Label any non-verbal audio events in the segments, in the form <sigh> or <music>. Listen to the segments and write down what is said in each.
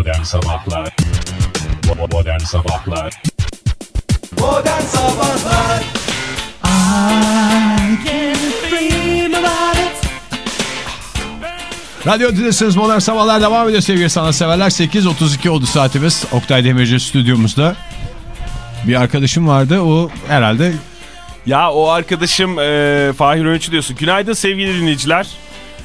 Modern Sabahlar Modern Sabahlar Modern Sabahlar Radyo Tülesi'niz Modern Sabahlar devam ediyor sevgili sanatseverler. 8.32 oldu saatimiz. Oktay Demirci stüdyomuzda. Bir arkadaşım vardı. O herhalde Ya o arkadaşım e, Fahir Öğünçü diyorsun. Günaydın sevgili dinleyiciler.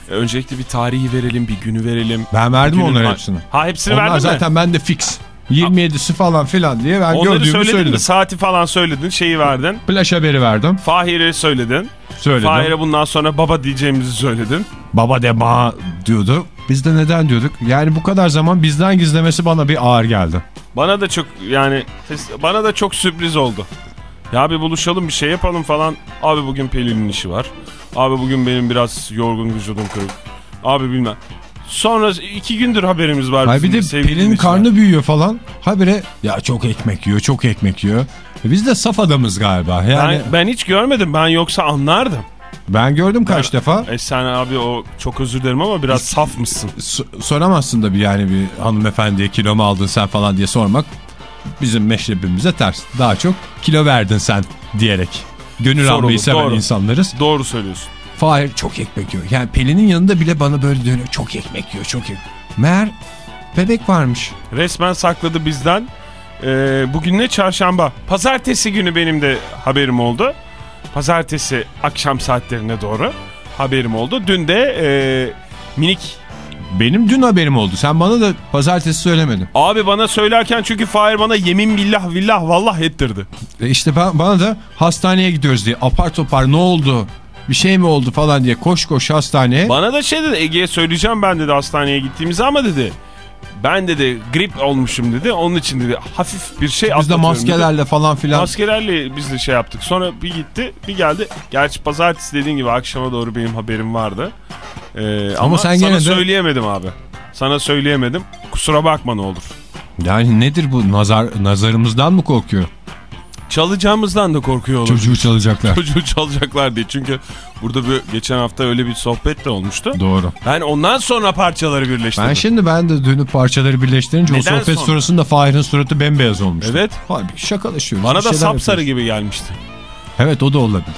E, öncelikle bir tarihi verelim, bir günü verelim. ben verdim Günün onların var- hepsini. Ha hepsini Onlar verdin mi? zaten bende fix. 27'si falan filan diye ben Onları gördüğümü söyledin söyledim. mi? Saati falan söyledin, şeyi verdin. Flash haberi verdim. Fahir'i söyledin. Söyledim. Fahir'e bundan sonra baba diyeceğimizi söyledin. Baba de ma diyordu. Biz de neden diyorduk? Yani bu kadar zaman bizden gizlemesi bana bir ağır geldi. Bana da çok yani bana da çok sürpriz oldu. Ya bir buluşalım bir şey yapalım falan. Abi bugün Pelin'in işi var. Abi bugün benim biraz yorgun vücudum kırık. Abi bilmem. Sonra iki gündür haberimiz var. Hayır bir de Pelin'in karnı büyüyor falan. Habire ya çok ekmek yiyor, çok ekmek yiyor. E Biz de saf adamız galiba. Yani Ben, ben hiç görmedim. Ben yoksa anlardım. ben gördüm kaç defa. E sen abi o çok özür dilerim ama biraz saf mısın? S- soramazsın da bir yani bir hanımefendiye kilo mu aldın sen falan diye sormak bizim meşrebimize ters. Daha çok kilo verdin sen diyerek. Gönül Sorulur, almayı seven doğru. insanlarız. Doğru söylüyorsun. Fahir çok ekmek yiyor. Yani Pelin'in yanında bile bana böyle dönüyor. Çok ekmek yiyor, çok ekmek. Meğer bebek varmış. Resmen sakladı bizden. Ee, bugün ne çarşamba? Pazartesi günü benim de haberim oldu. Pazartesi akşam saatlerine doğru haberim oldu. Dün de e, minik Benim dün haberim oldu. Sen bana da pazartesi söylemedin. abi bana söylerken çünkü Fahir bana yemin billah villah vallah ettirdi. E işte ben, bana da hastaneye gidiyoruz diye apar topar ne oldu? Bir şey mi oldu falan diye koş koş hastaneye. Bana da şey dedi Ege'ye söyleyeceğim ben dedi hastaneye gittiğimizi ama dedi. Ben dedi grip olmuşum dedi. Onun için dedi hafif bir şey Biz de atlatıyorum dedi. maskelerle falan filan. Maskelerle biz de şey yaptık. Sonra bir gitti bir geldi. Gerçi pazartesi dediğin gibi akşama doğru benim haberim vardı. Ee, ama, sen sana gene de- söyleyemedim abi. Sana söyleyemedim. Kusura bakma ne olur. Yani nedir bu nazar nazarımızdan mı korkuyor? Çalacağımızdan da korkuyor. Çocuğu çalacaklar. Çocuğu çalacaklar diye. Çünkü burada bir, geçen hafta öyle bir sohbet de olmuştu. Doğru. Ben ondan sonra parçaları birleştirdim. Ben şimdi ben de dönüp parçaları birleştirince o Neden sohbet sonra? sırasında Fahir'in suratı bembeyaz olmuştu. Evet. Halbuki şakalaşıyoruz. Bana da sapsarı yapıyoruz. gibi gelmişti. Evet o da olabilir.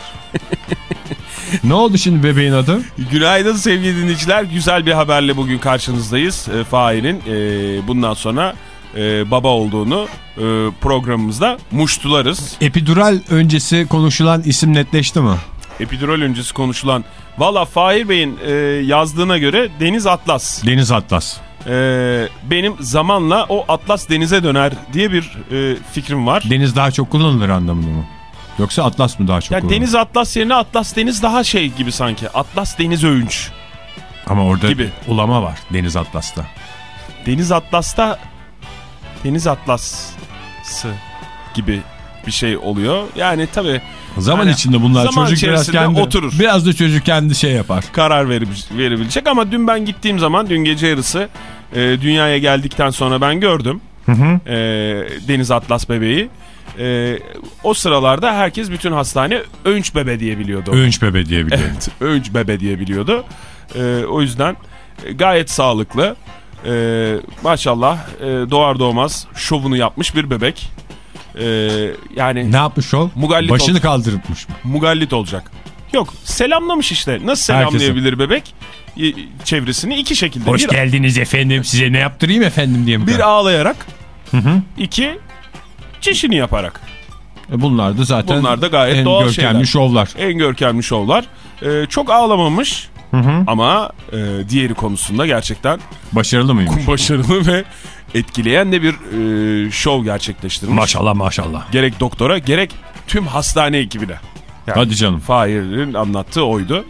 ne oldu şimdi bebeğin adı? Günaydın sevgili dinleyiciler. Güzel bir haberle bugün karşınızdayız. E, Fahir'in e, bundan sonra e, baba olduğunu e, programımızda muştularız. Epidural öncesi konuşulan isim netleşti mi? Epidural öncesi konuşulan. Valla Fahir Bey'in e, yazdığına göre Deniz Atlas. Deniz Atlas. E, benim zamanla o Atlas denize döner diye bir e, fikrim var. Deniz daha çok kullanılır anlamında mı? Yoksa Atlas mı daha çok kullanılır? Deniz Atlas yerine Atlas Deniz daha şey gibi sanki. Atlas Deniz Övünç. Ama orada gibi. ulama var Deniz Atlas'ta. Deniz Atlas'ta Deniz Atlas'ı gibi bir şey oluyor. Yani tabii Zaman Yani içinde bunlar zaman çocuk biraz kendi oturur. Biraz da çocuk kendi şey yapar. karar verebil- verebilecek ama dün ben gittiğim zaman dün gece yarısı e, dünyaya geldikten sonra ben gördüm e, Deniz Atlas bebeği. E, o sıralarda herkes bütün hastane Öğünç bebe diye biliyordu. Öğünç bebe diye biliyorum. Evet, Öğünç bebe diye biliyordu. E, o yüzden gayet sağlıklı. E, maşallah e, doğar doğmaz şovunu yapmış bir bebek. E, yani Ne yapmış o? Mugallit Başını oldu. kaldırıpmış mı? mugallit olacak. Yok selamlamış işte. Nasıl selamlayabilir bebek? E, Çevresini iki şekilde. Hoş bir, geldiniz efendim size ne yaptırayım efendim diye mi? bir kalk- ağlayarak. iki çişini yaparak. E Bunlar da zaten Bunlar da gayet en doğal görkemli şeyler. şovlar. En görkemli şovlar. E, çok ağlamamış. Ama e, diğeri konusunda gerçekten Başarılı mıymış? <laughs> başarılı ve etkileyen de bir e, şov gerçekleştirmiş. Maşallah maşallah. Gerek doktora gerek tüm hastane ekibine. Yani Hadi canım. Fahir'in anlattığı oydu.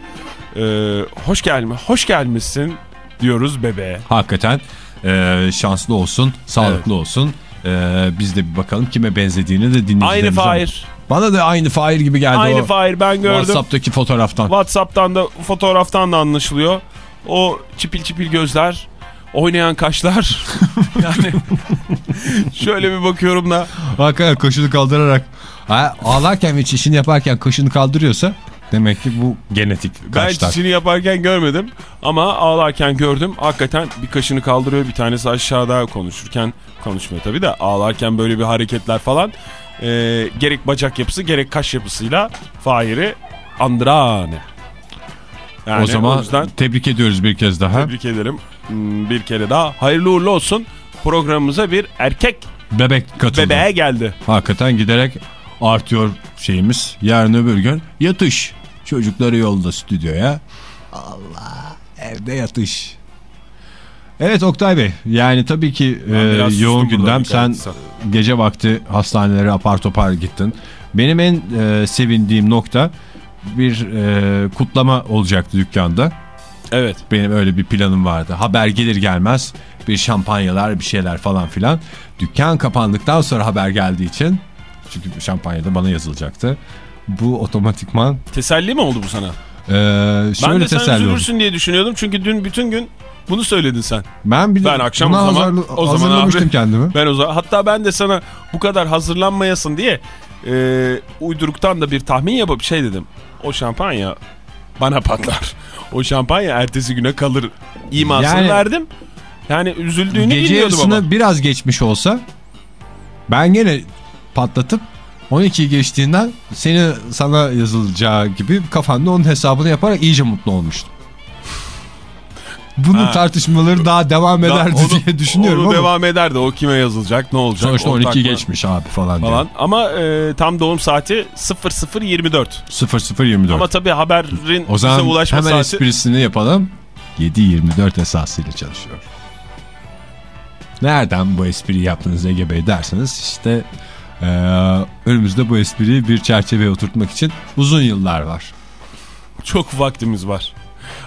Ee, hoş gelme, hoş gelmişsin diyoruz bebeğe. Hakikaten e, şanslı olsun, sağlıklı olsun. E, biz de bir bakalım kime benzediğini de dinleyicilerimize. Aynı Fahir. Bana da aynı Fahir gibi geldi Aynı o. Fahir ben gördüm. WhatsApp'taki fotoğraftan. WhatsApp'tan da fotoğraftan da anlaşılıyor. O çipil çipil gözler, oynayan kaşlar. <laughs> yani şöyle bir bakıyorum da Hakikaten kaşını kaldırarak. Ha, ağlarken ve çişini yaparken kaşını kaldırıyorsa Demek ki bu genetik Ben kaçlar. çişini yaparken görmedim ama ağlarken gördüm. Hakikaten bir kaşını kaldırıyor bir tanesi aşağıda konuşurken konuşmuyor tabii de ağlarken böyle bir hareketler falan. Ee, gerek bacak yapısı gerek kaş yapısıyla Fahir'i Andrane. Yani o zaman yüzden tebrik ediyoruz bir kez daha. tebrik ederim. Hmm, Bir kere daha hayırlı uğurlu olsun. Programımıza bir erkek Bebek katıldı. bebeğe geldi. Hakikaten giderek artıyor şeyimiz. Yarın öbür gün yatış. Çocukları yolda stüdyoya. Allah evde yatış. Evet Oktay Bey yani tabii ki Ben e, yoğun gündem sen gece vakti hastanelere apar topar gittin. Benim en e, sevindiğim nokta bir e, kutlama olacaktı dükkanda. Evet. Benim öyle bir planım vardı. Haber gelir gelmez bir şampanyalar bir şeyler falan filan. Dükkan kapandıktan sonra haber geldiği için çünkü şampanya da bana yazılacaktı. Bu otomatikman Teselli mi oldu bu sana? e, ben şöyle de sen teselli oldu. üzülürsün diye düşünüyordum. Çünkü dün bütün gün bunu söyledin sen. Ben, bir Ben akşam o zaman- o zaman abi- kendimi. Ben o zaman hatta ben de sana bu kadar hazırlanmayasın diye e, uyduruktan da bir tahmin yapıp şey dedim. O şampanya bana patlar. <laughs> O şampanya ertesi güne kalır imasını Yani- verdim. Yani üzüldüğünü Gece bilmiyordum yarısına ama. biraz geçmiş olsa ben gene patlatıp 12'yi geçtiğinden seni sana yazılacağı gibi kafanda onun hesabını yaparak iyice mutlu olmuştum. Bunun Ha. tartışmaları daha devam Da- ederdi onu- diye düşünüyorum onu ama devam ederdi. O kime yazılacak ne olacak. sonuçta ortak 12 mı geçmiş abi falan, diye. Falan. Ama e, tam doğum saati 00.24. 0024. Ama tabii haberin o zaman bize ulaşma hemen saati... esprisini yapalım. 7.24 esasıyla çalışıyor. Nereden bu espriyi yaptınız Ege Bey derseniz işte eee, önümüzde bu espriyi bir çerçeveye oturtmak için uzun yıllar var. Çok vaktimiz var.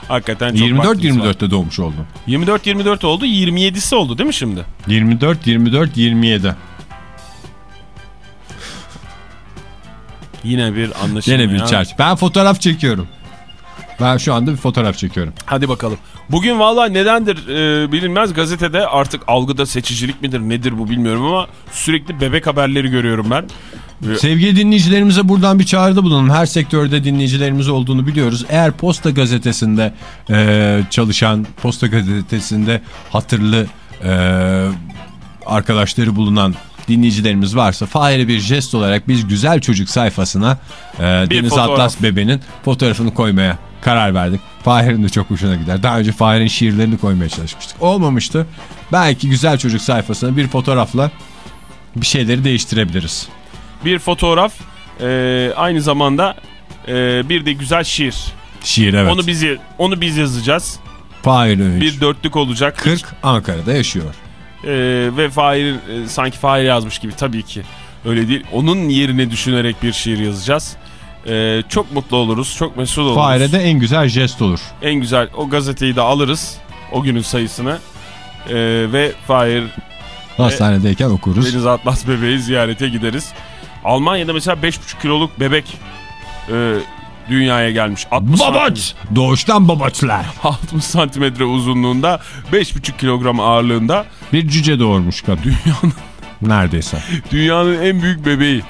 Hakikaten çok vaktimiz var. 24-24'te doğmuş oldum. 24-24 oldu 27'si oldu değil mi şimdi? 24-24-27. Yine bir anlaşılma. Yine bir ya. çerçeve. Ben fotoğraf çekiyorum. Ben şu anda bir fotoğraf çekiyorum. Hadi bakalım. Bugün valla nedendir e, bilinmez gazetede artık algıda seçicilik midir nedir bu bilmiyorum ama sürekli bebek haberleri görüyorum ben. Sevgili dinleyicilerimize buradan bir çağrıda bulunun. Her sektörde dinleyicilerimiz olduğunu biliyoruz. Eğer Posta Gazetesi'nde e, çalışan, Posta Gazetesi'nde hatırlı e, arkadaşları bulunan dinleyicilerimiz varsa Fahir'e bir jest olarak biz güzel çocuk sayfasına e, Deniz fotoğraf. Atlas bebenin fotoğrafını koymaya karar verdik. Fahir'in de çok hoşuna gider. Daha önce Fahir'in şiirlerini koymaya çalışmıştık. Olmamıştı. Belki güzel çocuk sayfasına bir fotoğrafla bir şeyleri değiştirebiliriz. Bir fotoğraf e, aynı zamanda e, bir de güzel şiir. Şiir evet. Onu biz onu biz yazacağız. Fahir Öğünç. Bir dörtlük olacak. 40 Ankara'da yaşıyor. E, ve Fahir e, sanki Fahir yazmış gibi tabii ki. Öyle değil. Onun yerine düşünerek bir şiir yazacağız. E, çok mutlu oluruz. Çok mesut oluruz. Fahir'e de en güzel jest olur. En güzel o gazeteyi de alırız. O günün sayısını. E, ve Fahir Hastanedeyken okuruz. Deniz Atlas bebeği ziyarete gideriz. Almanya'da mesela 5,5 kiloluk bebek e, dünyaya gelmiş. 60 Babaç! Doğuştan babaçlar. <laughs> 60 santimetre uzunluğunda 5,5 kilogram ağırlığında Bir cüce doğurmuş kadın. Dünyanın. <laughs> Neredeyse. dünyanın en büyük bebeği.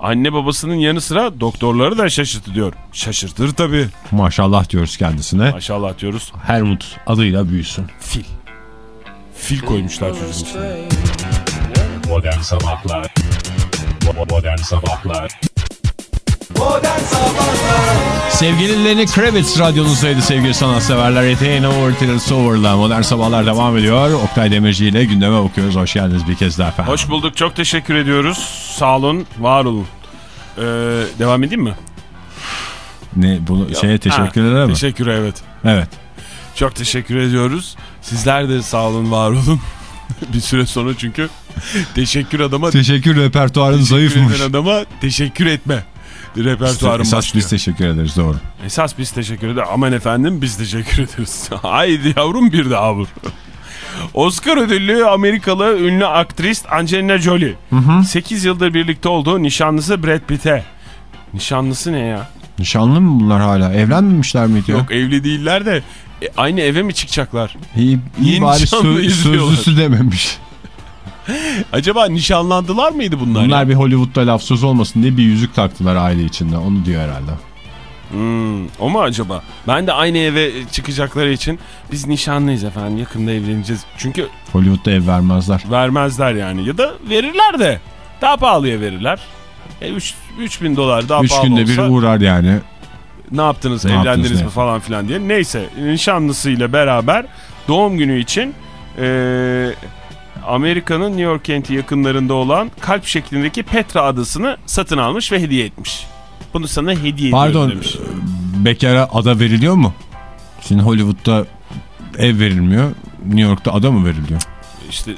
Anne babasının yanı sıra doktorları da şaşırtıyor. Şaşırtır tabii. Maşallah diyoruz kendisine. Maşallah diyoruz. Helmut adıyla büyüsün. Fil. Fil koymuşlar çocuğun ismine. Modern Sabahlar Modern Sabahlar Modern Sabahlar Sevgili Lenny Kravitz radyonuzdaydı sevgili sanatseverler. Eteğine Overtil Sover'la Modern Sabahlar devam ediyor. Oktay Demirci ile gündeme bakıyoruz. Hoş geldiniz bir kez daha efendim. Hoş bulduk. Çok teşekkür ediyoruz. Sağ olun, var olun. Ee, devam edeyim mi? Ne, bunu şeye teşekkürler Ha, ama. Teşekkür evet. Evet. Çok teşekkür ediyoruz. Sizler de sağ olun, var olun. <laughs> bir süre sonra çünkü teşekkür adama Teşekkür repertuarın teşekkür zayıfmış. eden adama teşekkür etme. Repertuarım Esas başlıyor. biz teşekkür ederiz doğru. Esas biz teşekkür ederiz. Aman efendim biz teşekkür ederiz. <laughs> Haydi yavrum bir daha vur. Oscar ödüllü Amerikalı ünlü aktris Angelina Jolie. 8 yıldır birlikte olduğu nişanlısı Brad Pitt'e. Nişanlısı ne ya? Nişanlı mı bunlar hala? Evlenmemişler miydi? Yok evli değiller de e, aynı eve mi çıkacaklar? İyi, iyi Yeni bari sö- sözlüsü dememiş. <laughs> Acaba nişanlandılar mıydı bunlar? Bunlar ya? bir Hollywood'da laf söz olmasın diye bir yüzük taktılar aile içinde. Onu diyor herhalde. Hmm, o mu acaba? Ben de aynı eve çıkacakları için biz nişanlıyız efendim yakında evleneceğiz. Çünkü Hollywood'da ev vermezler. vermezler yani ya da verirler de daha pahalıya verirler. E 3 bin dolar daha 3 pahalı günde olsa bir uğrar yani. ne yaptınız Ne evlendiniz yaptınız, mi ne? falan filan diye. Neyse nişanlısıyla beraber doğum günü için e, Amerika'nın New York kenti yakınlarında olan kalp şeklindeki Petra adasını satın almış ve hediye etmiş. Bunu sana hediye Pardon ediyorum demiş. bekara ada veriliyor mu? Şimdi Hollywood'da ev verilmiyor. New York'ta ada mı veriliyor? İşte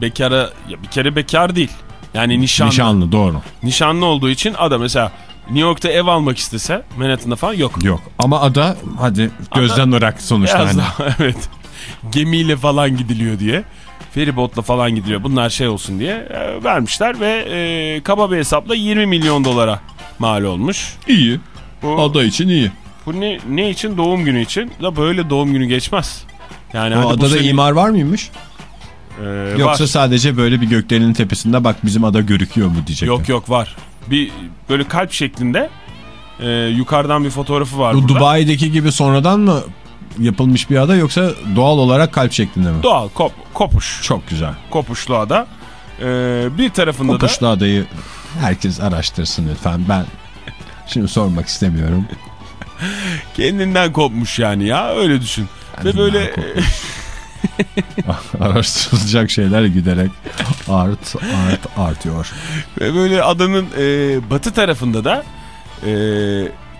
bekara ya bir kere bekar değil. Yani nişanlı. Nişanlı doğru. Nişanlı olduğu için ada mesela New York'ta ev almak istese Manhattan'da falan yok. Yok ama ada hadi gözden ırak sonuçta. Hani. daha <laughs> evet. Gemiyle falan gidiliyor diye. Feribotla falan gidiliyor. Bunlar şey olsun diye e, vermişler ve e, kaba bir hesapla 20 milyon dolara mal olmuş. İyi. Bu, Ada için iyi. bu ne, ne için? Doğum günü için. Da böyle doğum günü geçmez. Yani O hadi bu adada sene- imar var mıymış? e, Yoksa var. sadece böyle bir gökdelenin tepesinde bak bizim ada görüküyor mu diyecekler. Yok yok var. Bir böyle kalp şeklinde e, yukarıdan bir fotoğrafı var Bu burada. Dubai'deki gibi sonradan mı yapılmış bir ada yoksa doğal olarak kalp şeklinde mi? Doğal kop, kopuş. Çok güzel. Kopuşlu ada. E, bir tarafında da Kopuşlu adayı herkes araştırsın lütfen. Ben şimdi sormak istemiyorum. <laughs> kendinden kopmuş yani ya öyle düşün. Ve böyle <laughs> Araştırılacak şeyler giderek art art artıyor. ve böyle adanın e, batı tarafında da e,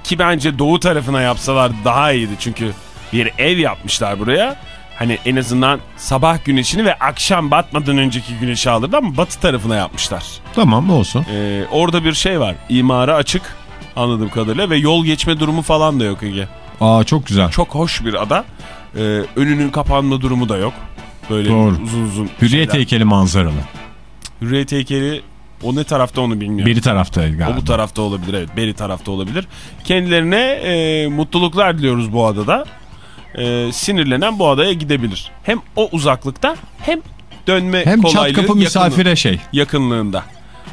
ki bence doğu tarafına yapsalar daha iyiydi çünkü bir ev yapmışlar buraya. Hani en azından sabah güneşini ve akşam batmadan önceki güneşi alırdı ama batı tarafına yapmışlar. Tamam olsun. E, orada bir şey var. imara açık anladığım kadarıyla ve yol geçme durumu falan da yok Ege. Aa çok güzel. Çok hoş bir ada. E, önünün kapanma durumu da yok. Böyle Doğru. uzun uzun Hürriyet şeyler. heykeli manzaralı. Hürriyet heykeli o ne tarafta onu bilmiyorum. Biri tarafta galiba. O bu tarafta olabilir evet. Beri tarafta olabilir. Kendilerine e, mutluluklar diliyoruz bu adada. E, sinirlenen bu adaya gidebilir. Hem o uzaklıkta hem dönme Hem çat kolaylığı kapı yakınlığı- misafire şey. yakınlığında.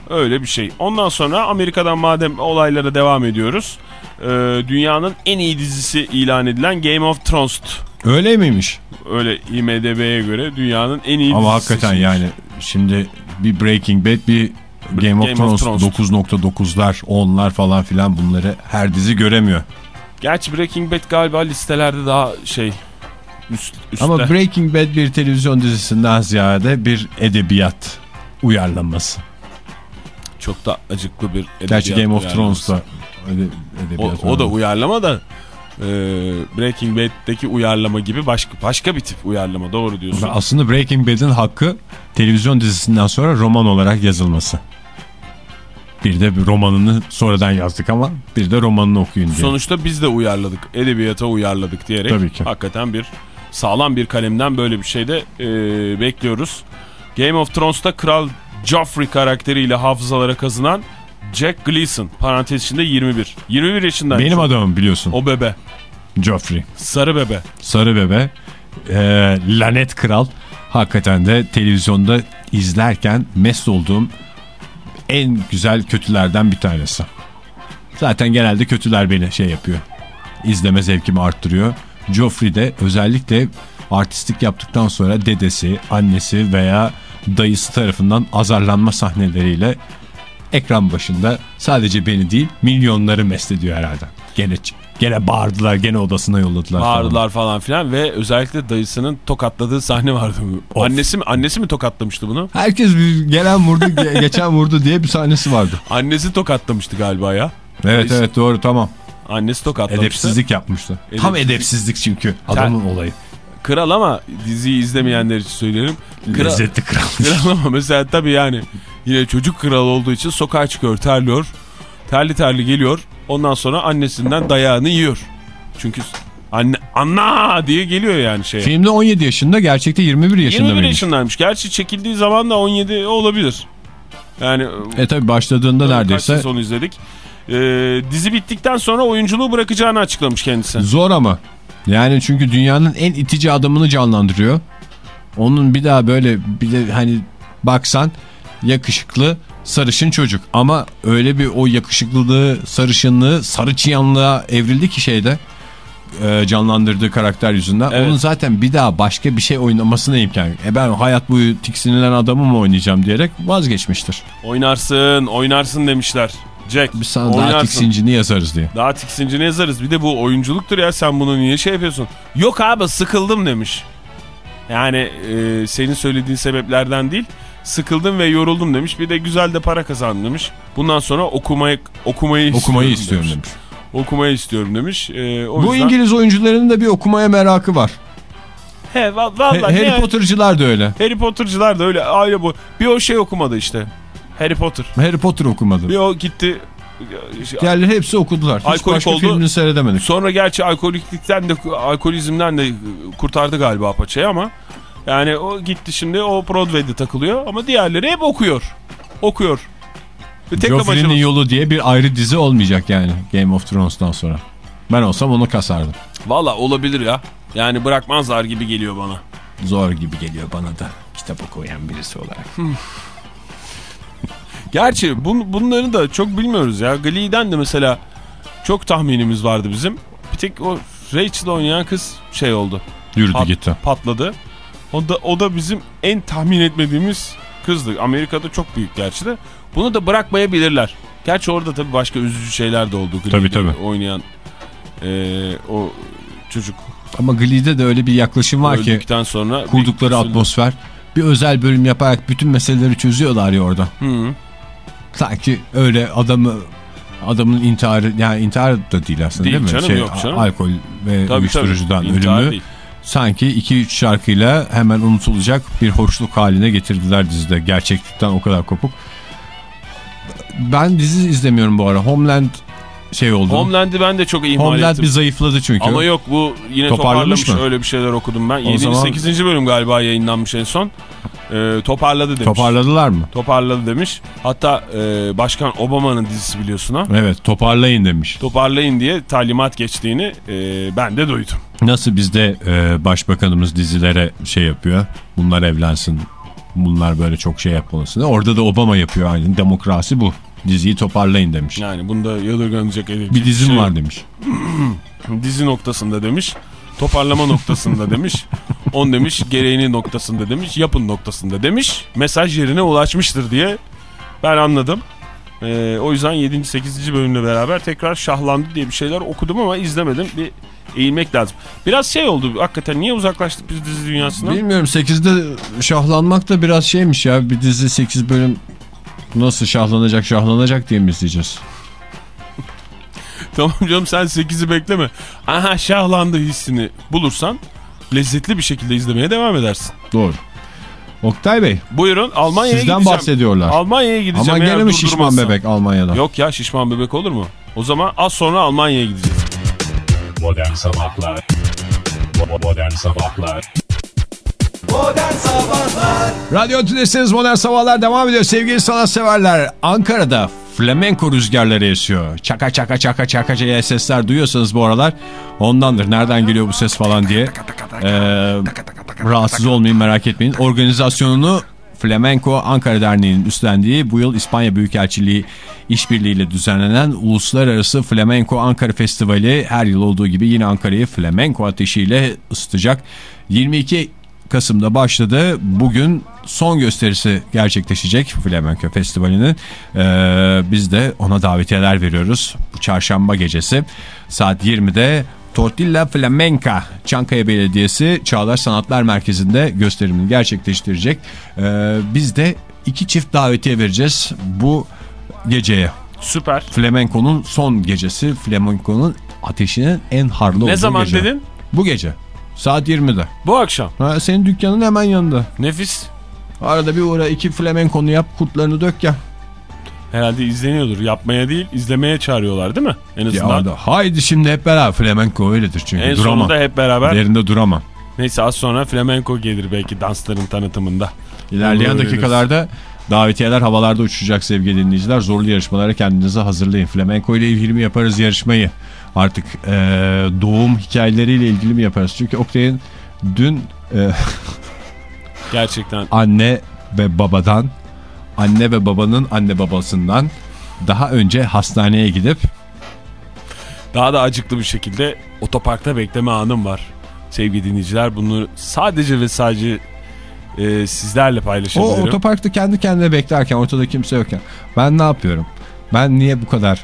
Öyle bir şey. Ondan sonra Amerika'dan madem olaylara devam ediyoruz. e, dünyanın en iyi dizisi ilan edilen Game of Thrones. Öyle miymiş? Öyle IMDB'ye göre dünyanın en iyi Ama dizisi. hakikaten yani şimdi bir Breaking Bad bir Game of Game of Thrones. 9.9'lar 10'lar falan filan bunları her dizi göremiyor. Gerçi Breaking Bad galiba listelerde daha şey üst, üstte. Ama Breaking Bad bir televizyon dizisinden ziyade bir edebiyat uyarlaması. çok da acıklı bir edebiyat Gerçi Game of. Thrones da öyle o, edebiyat. o da uyarlama da e, Breaking Bad'deki uyarlama gibi başka başka bir tip uyarlama doğru diyorsun. Aslında Breaking Bad'in hakkı televizyon dizisinden sonra roman olarak yazılması. Bir de romanını sonradan yazdık ama bir de romanını okuyun diye. Sonuçta biz de uyarladık. Edebiyata uyarladık diyerek. Tabii ki. Hakikaten bir sağlam bir kalemden böyle bir şey de e, bekliyoruz. Game of Thrones'ta Kral Joffrey karakteriyle hafızalara kazınan Jack Gleeson parantez içinde 21. 21 yaşındaymış. Benim adamım biliyorsun. O bebe. Joffrey. Sarı bebe. Sarı bebe. Ee, lanet kral. Hakikaten de televizyonda izlerken mest olduğum en güzel kötülerden bir tanesi. Zaten genelde kötüler beni şey yapıyor. İzleme zevkimi arttırıyor. Joffrey de özellikle artistik yaptıktan sonra dedesi, annesi veya dayısı tarafından azarlanma sahneleriyle ekran başında sadece beni değil milyonları mest ediyor herhalde. Gene gene bağırdılar, gene odasına yolladılar. falan. Bağırdılar falan filan ve özellikle dayısının tokatladığı sahne vardı. Of. Annesi mi annesi mi tokatlamıştı bunu? Herkes gelen vurdu, ge- <laughs> geçen vurdu diye bir sahnesi vardı. Annesi tokatlamıştı galiba ya. Evet Neyse. evet doğru tamam. Annesi tokatlamıştı. Edepsizlik yapmıştı. Tam Edepsizlik. edepsizlik çünkü adamın olayı. Kral ama diziyi izlemeyenler için söyleyelim. Kral, Lezzetli kral. <laughs> kral ama mesela tabii yani yine çocuk kral olduğu için sokağa çıkıyor terliyor. Terli terli geliyor. Ondan sonra annesinden dayağını yiyor. Çünkü anne anna diye geliyor yani şey. Filmde 17 yaşında gerçekte 21 yaşında 21 mıymış? yaşındaymış. Gerçi çekildiği zaman da 17 olabilir. Yani E tabi başladığında Kaç neredeyse sezon izledik. Ee, dizi bittikten sonra oyunculuğu bırakacağını açıklamış kendisi. zor ama. Yani çünkü dünyanın en itici adamını canlandırıyor. Onun bir daha böyle bir de hani baksan yakışıklı, sarışın çocuk. Ama öyle bir o yakışıklılığı, sarışınlığı, sarı çıyanlığa evrildi ki şeyde e, canlandırdığı karakter yüzünden. Evet. Onun zaten bir daha başka bir şey oynamasına imkan yok. E ben hayat boyu tiksinilen adamı mı oynayacağım diyerek vazgeçmiştir. Oynarsın, oynarsın demişler. Jack, Biz sana daha oynarsın. tiksincini yazarız diye. Daha tiksincini yazarız. Bir de bu oyunculuktur ya sen bunu niye şey yapıyorsun? Yok abi sıkıldım demiş. Yani e, senin söylediğin sebeplerden değil. Sıkıldım ve yoruldum demiş. Bir de güzel de para kazandım demiş. Bundan sonra okumayı okumayı Okumayı istiyorum istiyorum demiş. Okumayı istiyorum demiş. E, o Bu yüzden... İngiliz oyuncularının da bir okumaya merakı var. He, va- He- vallahi Harry ne- Potter'cılar da öyle. Harry Potter'cılar da öyle aile bu. Bir o şey okumadı işte. Harry Potter. Harry Potter okumadı. Bir o gitti. Diğerleri hepsi okudular. Hiç Alkolik başka oldu. filmini seyredemedik. Sonra gerçi alkoliklikten de alkolizmden de kurtardı galiba paçayı ama yani o gitti şimdi o Broadway'de takılıyor ama diğerleri hep okuyor. Okuyor. Joffrey'nin yolu diye bir ayrı dizi olmayacak yani Game of Thrones'tan sonra. Ben olsam onu kasardım. valla olabilir ya. Yani bırakmazlar gibi geliyor bana. Zor gibi geliyor bana da kitap okuyan birisi olarak. Gerçi bun, bunları da çok bilmiyoruz ya. Glee'den de mesela çok tahminimiz vardı bizim. Bir tek o Rachel oynayan kız şey oldu. Yürüdü Pat- gitti. Patladı. O da, o da bizim en tahmin etmediğimiz kızdı. Amerika'da çok büyük gerçi de. Bunu da bırakmayabilirler. Gerçi orada tabii başka üzücü şeyler de oldu. Glee'de Tabii, tabii. Oynayan eee, o çocuk Ama Glee'de de öyle bir yaklaşım var ki öldükten sonra. bir kurdukları üzüldüm. atmosfer. Bir özel bölüm yaparak bütün meseleleri çözüyorlar ya orada. Hı. Sanki öyle adamı adamın intiharı yani intihar da değil aslında Değil değil, mi? canım, şey, yok canım. Alkol ve Tabii, uyuşturucudan tabii. Ölümü. Sanki 2-3 şarkıyla hemen unutulacak bir hoşluk haline getirdiler dizide. Gerçeklikten o kadar kopuk. Ben dizi izlemiyorum bu ara. Homeland şey oldu. Homeland'i ben de çok ihmal Homeland ettim. bir zayıfladı çünkü. Ama yok bu yine Toparlamış mı? öyle bir şeyler okudum ben. O 7. zaman- 8. bölüm galiba yayınlanmış en son. Ee, toparladı demiş. Toparladılar mı? Toparladı demiş. Hatta e, Başkan Obama'nın dizisi biliyorsun ha. Evet toparlayın demiş. Toparlayın diye talimat geçtiğini e, ben de duydum. Nasıl bizde e, başbakanımız dizilere şey yapıyor. Bunlar evlensin. Bunlar böyle çok şey yapmalısın. Orada da Obama yapıyor aynı. Demokrasi bu. Diziyi toparlayın demiş. Yani bunda yadırganacak edecek Bir dizim şey var demiş. <clears throat> Dizi noktasında demiş. Toparlama noktasında demiş. <laughs> On demiş gereğini noktasında demiş. Yapın noktasında demiş. Mesaj yerine ulaşmıştır diye ben anladım. Ee, o yüzden 7. 8. bölümle beraber tekrar şahlandı diye bir şeyler okudum ama izlemedim. Bir eğilmek lazım. Biraz şey oldu hakikaten niye uzaklaştık biz dizi dünyasından? Bilmiyorum 8'de şahlanmak da biraz şeymiş ya. Bir dizi 8 bölüm nasıl şahlanacak şahlanacak diye mi izleyeceğiz? <laughs> Tamam canım sen 8'i bekleme. Aha şahlandı hissini bulursan lezzetli bir şekilde izlemeye devam edersin. Doğru. Oktay Bey Buyurun Almanya'ya sizden gideceğim. bahsediyorlar. Almanya'ya gideceğim. Ama gene mi şişman bebek Almanya'da? Yok ya şişman bebek olur mu? O zaman az sonra Almanya'ya gideceğiz. Modern Sabahlar Modern Sabahlar Modern Sabahlar Radyo Tülesi'niz Modern Sabahlar devam ediyor. Sevgili sanatseverler Ankara'da flamenko rüzgarları esiyor. Çaka çaka çaka çaka diye sesler duyuyorsanız bu aralar ondandır. Nereden geliyor bu ses falan diye. Ee, rahatsız olmayın merak etmeyin. Organizasyonunu Flamenco Ankara Derneği'nin üstlendiği bu yıl İspanya Büyükelçiliği işbirliğiyle düzenlenen Uluslararası Flamenco Ankara Festivali her yıl olduğu gibi yine Ankara'yı flamenco ateşiyle ısıtacak. 22 Kasım'da başladı. Bugün son gösterisi gerçekleşecek Flamenco Festivali'nin. Ee, biz de ona davetiyeler veriyoruz. Bu çarşamba gecesi saat 20'de Tortilla Flamenca Çankaya Belediyesi Çağdaş Sanatlar Merkezi'nde gösterimini gerçekleştirecek. Ee, biz de iki çift davetiye vereceğiz bu geceye. Süper. Flamenco'nun son gecesi. Flamenco'nun ateşinin en harlı olduğu Ne zaman gece. dedin? Bu gece. Saat 20'de. Bu akşam. Ha, senin dükkanın hemen yanında. Nefis. Arada bir uğra iki flamenkonu yap kurtlarını dök ya. Herhalde izleniyordur. Yapmaya değil izlemeye çağırıyorlar değil mi? En Ya azından. orada haydi şimdi hep beraber flamenko öyledir çünkü en duramam. sonunda hep beraber. Yerinde duramam. Neyse az sonra flamenco gelir belki dansların tanıtımında. İlerleyen Onu dakikalarda davetiyeler havalarda uçacak sevgili dinleyiciler. Zorlu yarışmalara kendinizi hazırlayın. Flamenko ile ilgili mi yaparız yarışmayı? Artık e, doğum hikayeleriyle ilgili mi yaparız? Çünkü Oktay'ın dün e, <laughs> Gerçekten anne ve babadan anne ve babanın anne babasından daha önce hastaneye gidip Daha da acıklı bir şekilde otoparkta bekleme anım var. Sevgili dinleyiciler bunu sadece ve sadece e, sizlerle o paylaşabilirim. otoparkta kendi kendine beklerken ortada kimse yokken ben ne yapıyorum? Ben niye bu kadar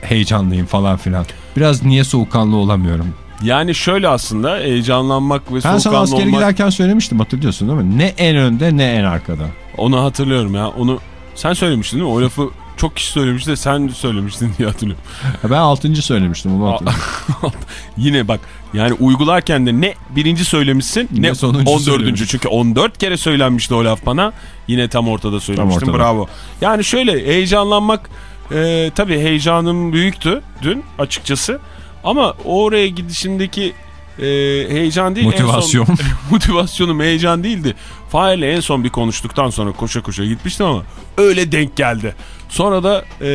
heyecanlıyım falan filan. Biraz niye soğukkanlı olamıyorum? Yani şöyle aslında heyecanlanmak ve Ben sana soğukkanlı askere olmak giderken söylemiştim hatırlıyorsun değil mi? Ne en önde ne en arkada. onu hatırlıyorum ya. Onu sen söylemiştin değil mi? O lafı çok kişi söylemişti de sen söylemiştin diye hatırlıyorum. Ben 6. söylemiştim onu hatırlıyorum. <laughs> Yine bak yani uygularken de ne birinci söylemişsin ne, Ne sonuncu 14. söylemişsin. Çünkü 14 kere söylenmişti o laf bana. Yine tam ortada söylemiştim. ortada. Bravo. Yani şöyle heyecanlanmak e, tabii heyecanım büyüktü dün açıkçası. Ama oraya gidişimdeki e, heyecan değil. en son- Motivasyon. <laughs> motivasyonum heyecan değildi. Fahir'le en son bir konuştuktan sonra koşa koşa gitmiştim ama öyle denk geldi. Sonra da e,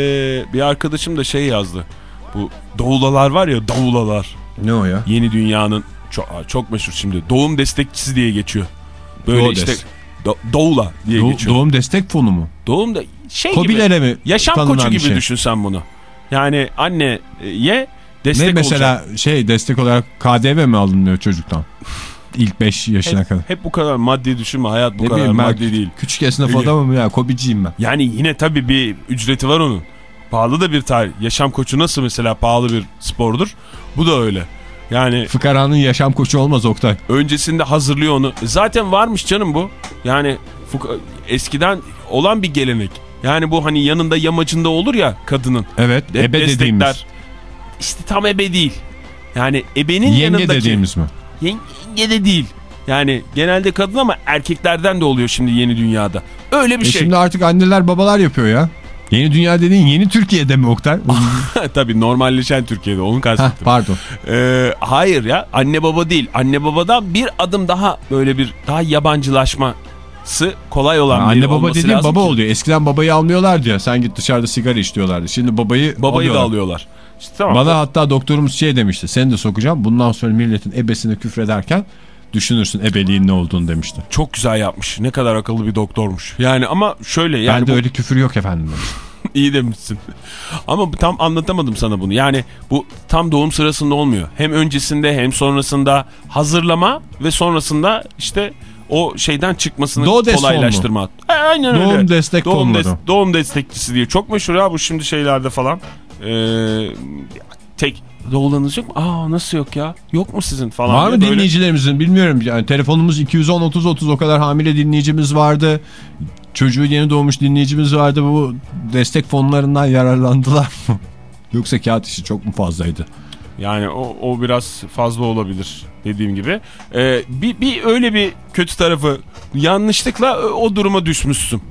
bir arkadaşım da şey yazdı. Bu davulalar var ya davulalar. ne o ya? Yeni dünyanın çok, çok meşhur şimdi. Doğum destekçisi diye geçiyor. Böyle Doğu işte Des. Do, Doğula diye Do- geçiyor. doğum destek fonu mu? Doğum da şey Kobilere gibi. mi? Yaşam koçu gibi şey? düşün sen bunu. Yani anneye destek Ne mesela olacak. şey destek olarak KDV mi alınıyor çocuktan? İlk 5 yaşına Hep, kadar. hep bu kadar maddi düşünme. Hayat bu Ne kadar bileyim ben maddi değil. küçük esnaf adamım ya kobiciyim ben. Yani yine tabii bir ücreti var onun. Pahalı da bir tarih. Yaşam koçu nasıl mesela pahalı bir spordur. Bu da öyle. Yani Fıkaranın yaşam koçu olmaz Oktay. öncesinde hazırlıyor onu. Zaten varmış canım bu. Yani fuka- eskiden olan bir gelenek. Yani bu hani yanında yamacında olur ya kadının. Evet Hep ebe destekler. dediğimiz. İşte tam ebe değil. Yani ebenin Yenge yanındaki. dediğimiz mi? Yenge de değil. Yani genelde kadın ama erkeklerden de oluyor şimdi yeni dünyada. Öyle bir E şey. şimdi artık anneler babalar yapıyor ya. Yeni dünya dediğin yeni Türkiye'de mi Oktay? <laughs> Tabii normalleşen Türkiye'de onu Heh, kastettim. pardon. Ee, hayır ya anne baba değil. Anne babadan bir adım daha böyle bir daha yabancılaşması kolay olan biri Anne baba dediğin baba ki. oluyor. Eskiden babayı almıyorlardı ya. Sen git dışarıda sigara iç diyorlardı. Şimdi babayı Babayı da alıyorlar. alıyorlar. İşte tamam. Bana hatta doktorumuz şey demişti. Seni de sokacağım. Bundan sonra milletin ebesine küfrederken düşünürsün ebeliğin ne olduğunu demişti. Çok güzel yapmış. Ne kadar akıllı bir doktormuş. Yani ama şöyle yani ben de bu- öyle küfür yok efendim demiş. <laughs> iyi demişsin. ama tam anlatamadım sana bunu. Yani bu tam doğum sırasında olmuyor. Hem öncesinde hem sonrasında hazırlama ve sonrasında işte o şeyden çıkmasını mu? kolaylaştırma. E, aynen öyle. Doğum destek doğum, des- doğum destekçisi diye. Çok meşhur ya bu şimdi şeylerde falan. Ee, tek doğulanız yok mu? Aa nasıl yok ya? Yok mu sizin falan. Var mı böyle- dinleyicilerimizin bilmiyorum. Yani telefonumuz 210 30 30 o kadar hamile dinleyicimiz vardı. Çocuğu yeni doğmuş dinleyicimiz vardı. Bu destek fonlarından yararlandılar mı? <laughs> Yoksa kağıt işi çok mu fazlaydı? Yani o, o biraz fazla olabilir dediğim gibi. Ee, bir, bir öyle bir kötü tarafı yanlışlıkla o- o duruma düşmüşsün.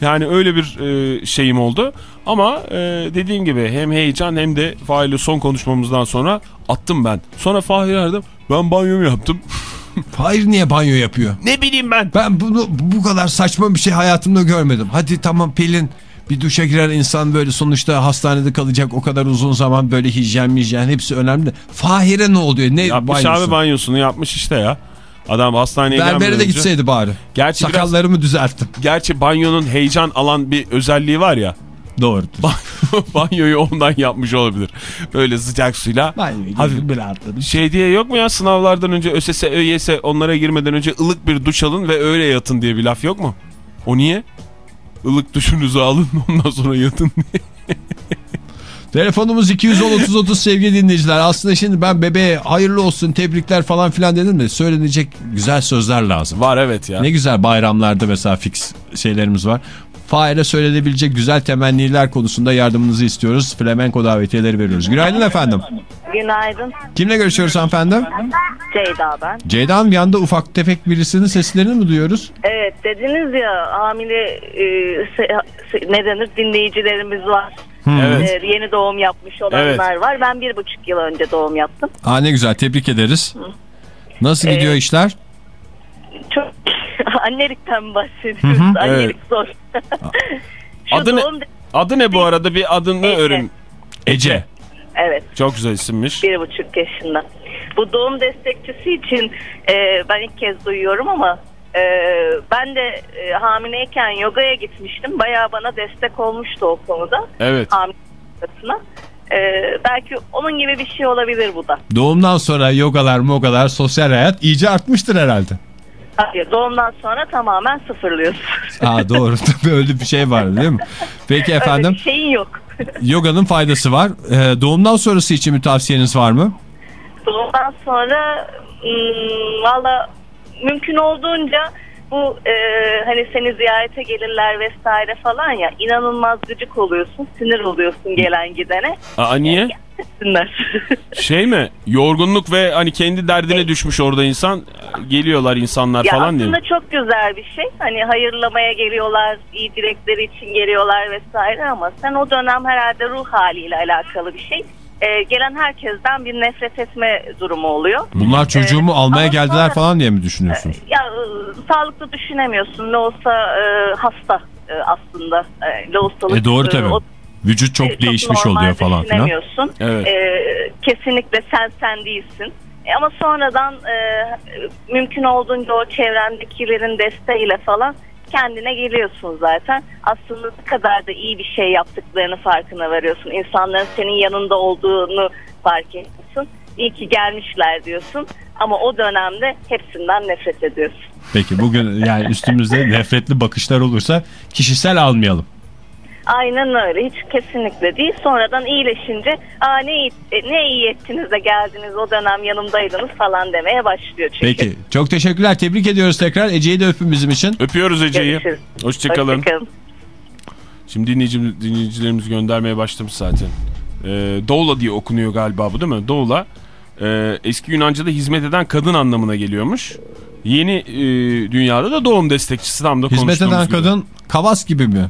Yani öyle bir e, şeyim oldu. Ama e, dediğim gibi hem heyecan hem de Fahir'le son konuşmamızdan sonra attım ben. Sonra Fahir'i aradım. Ben banyomu yaptım. <laughs> Hayır niye banyo yapıyor? ne bileyim ben. Ben bunu bu kadar saçma bir şey hayatımda görmedim. Hadi tamam Pelin bir duşa girer insan böyle sonuçta hastanede kalacak o kadar uzun zaman böyle hijyen hijyen hepsi önemli. Fahire ne oluyor? Ne Yapmış banyosu? abi banyosunu yapmış işte ya. Adam hastaneye Berbere gelmeden de önce- gitseydi bari. Gerçi biraz, Sakallarımı düzelttim. gerçi banyonun heyecan alan bir özelliği var ya. Doğru. <laughs> Banyoyu ondan yapmış olabilir. Böyle sıcak suyla. Hafif- bir rahatladım. Şey diye yok mu ya sınavlardan önce ÖSS, ÖYS onlara girmeden önce ılık bir duş alın ve öyle yatın diye bir laf yok mu? O niye? Ilık duşunuzu alın <laughs> ondan sonra yatın diye. Telefonumuz 210 30 30 sevgili dinleyiciler. Aslında şimdi ben bebeğe hayırlı olsun tebrikler falan filan dedim de söylenecek güzel sözler lazım. Var evet ya. Ne güzel bayramlarda mesela fix şeylerimiz var. Fahir'e söylenebilecek güzel temenniler konusunda yardımınızı istiyoruz. Flamenco davetiyeleri veriyoruz. Günaydın efendim. Günaydın. Kimle görüşüyoruz hanımefendi? Ceyda ben. Ceyda Hanım yanında ufak tefek birisinin seslerini mi duyuyoruz? Evet dediniz ya hamile e, se- se- ne denir dinleyicilerimiz var. Evet. E, yeni doğum yapmış olanlar var. Ben bir buçuk yıl önce doğum yaptım. Aa ne güzel tebrik ederiz. Nasıl gidiyor Ee, işler? Çok <laughs> annelikten bahsediyoruz. Annelik zor. <laughs> Şu Adı ne? doğum Adı ne bu arada bir adını Ece. öğren. Ece. evet Çok güzel isimmiş. bir buçuk yaşında. Bu doğum destekçisi için e, ben ilk kez duyuyorum ama e, ben de e, hamileyken yogaya gitmiştim. Bayağı bana destek olmuştu o konuda. Evet. Hamilelikasına. E, belki onun gibi bir şey olabilir bu da. Doğumdan sonra yogalar mogalar sosyal hayat iyice artmıştır herhalde. Hayır, doğumdan sonra tamamen sıfırlıyorsun. Aa doğru <laughs> tabii öyle bir şey var değil mi? Peki Öyle efendim bir şeyin yok. yoganın faydası var. Ee, doğumdan sonrası için bir tavsiyeniz var mı? Doğumdan sonra hmm, valla mümkün olduğunca bu e, hani seni ziyarete gelirler vesaire falan ya inanılmaz gıcık oluyorsun sinir oluyorsun gelen gidene Aa niye? <laughs> Şey mi? Yorgunluk ve hani kendi derdine düşmüş orada insan. Geliyorlar insanlar ya falan diye. aslında çok güzel bir şey hani hayırlamaya geliyorlar iyi dilekleri için geliyorlar vesaire ama sen o dönem herhalde ruh haliyle alakalı bir şey E, gelen herkesten bir nefret etme durumu oluyor. Bunlar çocuğumu Ee, almaya geldiler sonra- falan diye mi düşünüyorsunuz? Ya e, sağlıklı düşünemiyorsun. Ne olsa e, hasta e, aslında. E, E doğru e, tabii. o- Vücut çok e, değişmiş oluyor falan filan. Evet. E, kesinlikle sen sen değilsin. E, ama sonradan e, mümkün olduğunca o çevrendekilerin desteğiyle falan kendine geliyorsun zaten. Aslında ne kadar da iyi bir şey yaptıklarını farkına varıyorsun. İnsanların senin yanında olduğunu fark ediyorsun. İyi ki gelmişler diyorsun. Ama o dönemde hepsinden nefret ediyorsun. Peki bugün yani üstümüzde nefretli bakışlar olursa kişisel almayalım. Aynen öyle. Hiç kesinlikle değil. Sonradan iyileşince Aa, ne, iyi, e, ne iyi ettiniz de geldiniz o dönem yanımdaydınız falan demeye başlıyor çünkü. Peki çok teşekkürler tebrik ediyoruz tekrar Ece'yi de öpün bizim için. Öpüyoruz Ece'yi. Hoşçakalın. Hoşçakalın. Şimdi dinleyici, dinleyicilerimiz göndermeye başlamış zaten. Ee, Doğla diye okunuyor galiba bu değil mi? Doğla. Ee, eski Yunanca'da hizmet eden kadın anlamına geliyormuş. Yeni e, dünyada da doğum destekçisi tam da Hizmet konuştuğumuz eden gibi. kadın kavas gibi mi?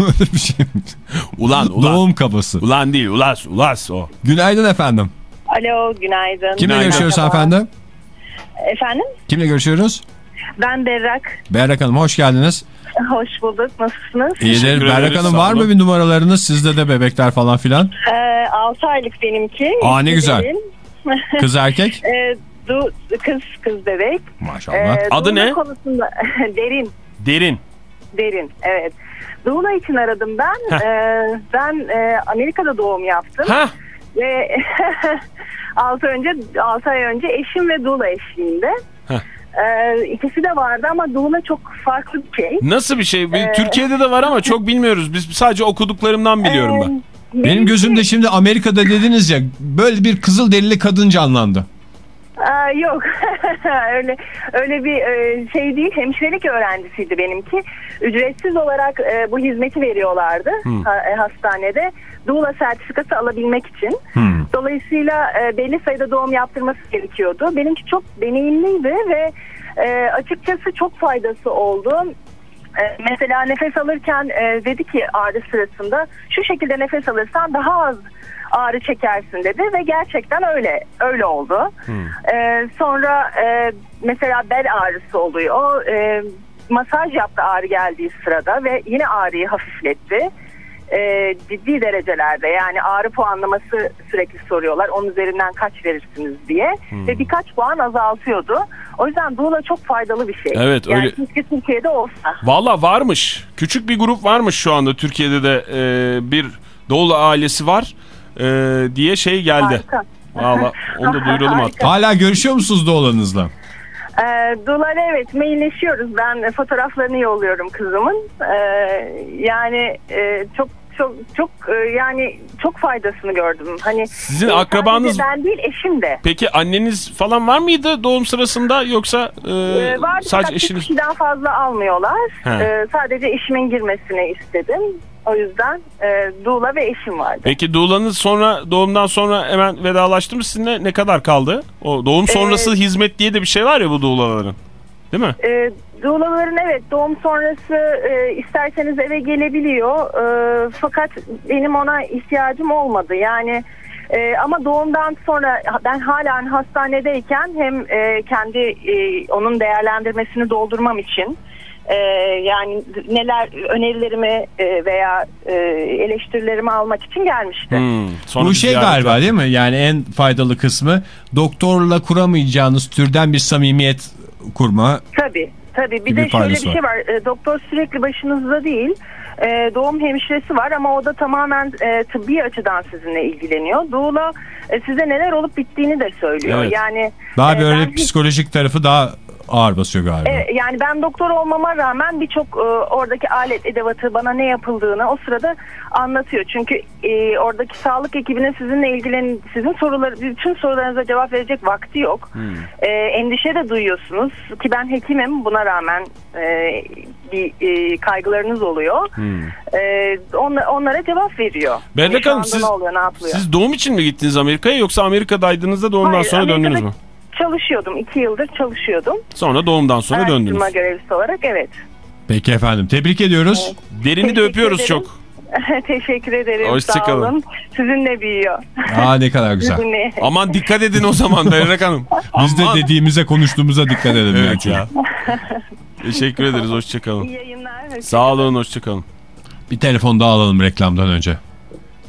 Öyle bir şey mi? Ulan ulan. Doğum kabası. Ulan değil ulas ulas o. Günaydın efendim. Alo günaydın. Kimle Günaydın. görüşüyoruz Merhaba. efendim? Efendim Kimle görüşüyoruz? ben Berrak. Berrak Hanım hoş geldiniz. Hoş bulduk. Nasılsınız? İyidir. Berrak Hanım var mı bir numaralarınız? Sizde de bebekler falan filan. Ee, 6 aylık benimki. Aa, ne güzel. <laughs> Kız erkek. Ee, du, kız kız bebek. Maşallah. Ee, Adı ne? Konusunda, <laughs> derin. Derin. Derin evet. Doğula için aradım ben. Ee, ben e, Amerika'da doğum yaptım. Ha? Ve <laughs> 6 önce 6 ay önce eşim ve Doğula eşliğinde. Heh. Ee, ikisi de vardı ama Doğula çok farklı bir şey. Nasıl bir şey? Ee, Türkiye'de de var ama çok bilmiyoruz. Biz sadece okuduklarımdan biliyorum ben. Ee, Benim gözümde şimdi Amerika'da dediniz ya böyle bir kızıl derili kadın canlandı. Aa, yok. <laughs> Öyle öyle bir e, şey değil. Hemşirelik öğrencisiydi benimki. Ücretsiz olarak e, bu hizmeti veriyorlardı ha- e, hastanede. Doula sertifikası alabilmek için. Hmm. dolayısıyla e, belli sayıda doğum yaptırması gerekiyordu. Benimki çok deneyimliydi ve e, açıkçası çok faydası oldu. E, Mesela nefes alırken e, dedi ki ağrı sırasında şu şekilde nefes alırsan daha az ağrı çekersin dedi ve gerçekten öyle öyle oldu. E, sonra e, mesela bel ağrısı oluyor. E, masaj yaptı ağrı geldiği sırada ve yine ağrıyı hafifletti. E, ciddi derecelerde yani ağrı puanlaması sürekli soruyorlar. Onun üzerinden kaç verirsiniz diye ve birkaç puan azaltıyordu. O yüzden doula çok faydalı bir şey. Evet, yani öyle- keşke Türkiye'de olsa. Valla varmış. Küçük bir grup varmış şu anda Türkiye'de de e, bir Doğulu ailesi var e, diye şey geldi. Harika. Valla onu da duyuralım hatta. Hala görüşüyor musunuz doğulanızla? Ee, dolar evet mailleşiyoruz. Ben fotoğraflarını yolluyorum kızımın. Ee, yani e, çok çok çok e, yani çok faydasını gördüm. Hani Sizin e, akrabanız- ben değil eşim de. Peki anneniz falan var mıydı doğum sırasında yoksa e, Ee, vardı sadece eşiniz? kişiden fazla almıyorlar. He. Ee, sadece eşimin girmesini istedim. O yüzden e, Duğla ve eşim vardı. Peki doğulanız sonra doğumdan sonra hemen vedalaştı mı sizinle ne kadar kaldı? O doğum sonrası hizmet diye de bir şey var ya bu doğulaların. Değil mi? E, Doğulaların evet doğum sonrası e, isterseniz eve gelebiliyor. E, fakat benim ona ihtiyacım olmadı. Yani e, ama doğumdan sonra ben halen hastanedeyken hem e, kendi e, onun değerlendirmesini doldurmam için e, yani neler önerilerimi e, veya e, eleştirilerimi almak için gelmişti. Hmm, Bu bir şey ziyaret galiba değil mi? Yani en faydalı kısmı doktorla kuramayacağınız türden bir samimiyet kurma Tabii. Tabii. Bir de şöyle bir şey var. E, doktor sürekli başınızda değil. E, doğum hemşiresi var ama o da tamamen e, tıbbi açıdan sizinle ilgileniyor. Doğula e, size neler olup bittiğini de söylüyor. Evet. Yani daha e, böyle ben hiç- psikolojik tarafı daha ağır basıyor galiba. E, yani ben doktor olmama rağmen birçok e, oradaki alet edevatı bana ne yapıldığını o sırada anlatıyor. Çünkü e, oradaki sağlık ekibinin sizinle ilgilen sizin soruları bütün sorularınıza cevap verecek vakti yok. E, endişe de duyuyorsunuz ki ben hekimim buna rağmen e, bir e, kaygılarınız oluyor. E, onla- onlara cevap veriyor. Yani şu Hanım siz, oluyor siz doğum için mi gittiniz Amerika'ya yoksa Amerika'daydınız da doğumdan Hayır, sonra döndünüz Amerika'da mü? Çalışıyordum. iki yıldır çalışıyordum. Sonra doğumdan sonra döndünüz. Araştırma görevlisi olarak evet. Peki efendim tebrik ediyoruz. Derini de Teşekkür öpüyoruz ederim. çok. <laughs> Teşekkür ederim. Hoşça Sağ kalın. olun. Sizinle büyüyor. Aa ne kadar güzel. Sizinle. Aman dikkat edin o zaman Berrak Hanım. Biz de Aman. dediğimize konuştuğumuza dikkat edelim. Evet ya. Teşekkür ederiz İyi hoşçakalın. yayınlar. Hoşça Sağ olun hoşçakalın. Bir telefon daha alalım reklamdan önce.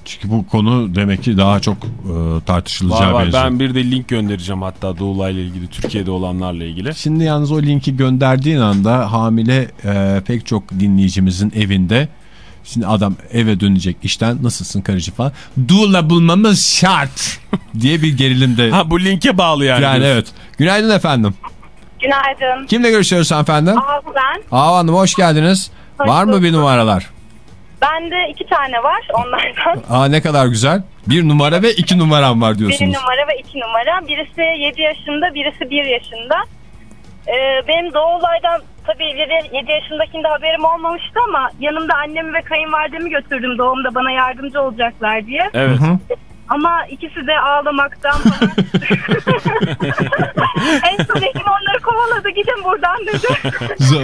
Çünkü bu konu demek ki daha çok e, tartışılacağı Var var benziyor. ben bir de link göndereceğim hatta Doğulay'la ilgili Türkiye'de olanlarla ilgili. Şimdi yalnız o linki gönderdiğin anda hamile e, pek çok dinleyicimizin evinde Şimdi adam eve dönecek işten nasılsın karıcı falan. Doula bulmamız şart <laughs> diye bir gerilimde. Ha bu linke bağlı yani. yani evet. Günaydın efendim. Günaydın. Kimle görüşüyoruz hanımefendi? Aa, ben. Aa Hanım hoş geldiniz. Hoş Var mı bir numaralar? Bende iki tane var onlardan. <laughs> Aa ne kadar güzel. Bir numara ve iki numaram var Bir diyorsunuz. numara ve iki numara. Birisi 7 yaşında, birisi 1 yaşında. Ee, benim doğu olaydan tabii 7 yaşındakinde haberim olmamıştı ama yanımda annemi ve kayınvalidemi götürdüm doğumda bana yardımcı olacaklar diye. Evet. Ama ikisi de ağlamaktan falan. <laughs> en son hekim onları kovaladı gidin buradan dedi.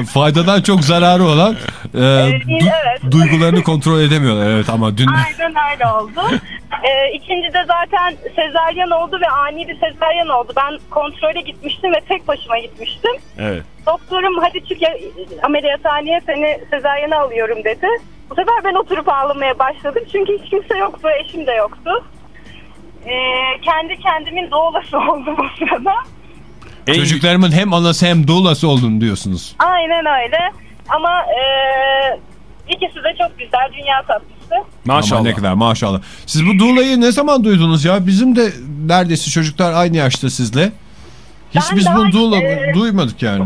<laughs> Faydadan çok zararı olan e, du- evet. duygularını kontrol edemiyorlar. Evet ama dün Aynen öyle oldu. Ee, ikinci de zaten sezaryen oldu ve ani bir sezaryen oldu. Ben kontrole gitmiştim ve tek başıma gitmiştim. Evet. Doktorum hadi çık ya- ameliyathaneye seni sezaryene alıyorum dedi. Bu sefer ben oturup ağlamaya başladım. Çünkü hiç kimse yoktu, eşim de yoktu. Ee, kendi kendimin doğulası <laughs> oldum o sırada. En- çocuklarımın hem anası hem doulası oldun diyorsunuz. Aynen öyle. Ama e, ikisi de çok güzel, dünya tatlısı. Maşallah. Ama ne kadar maşallah. Siz bu doulayı ne zaman duydunuz ya? Bizim de neredeyse çocuklar aynı yaşta sizle. Hiç Ben biz bunu doula e, duymadık yani.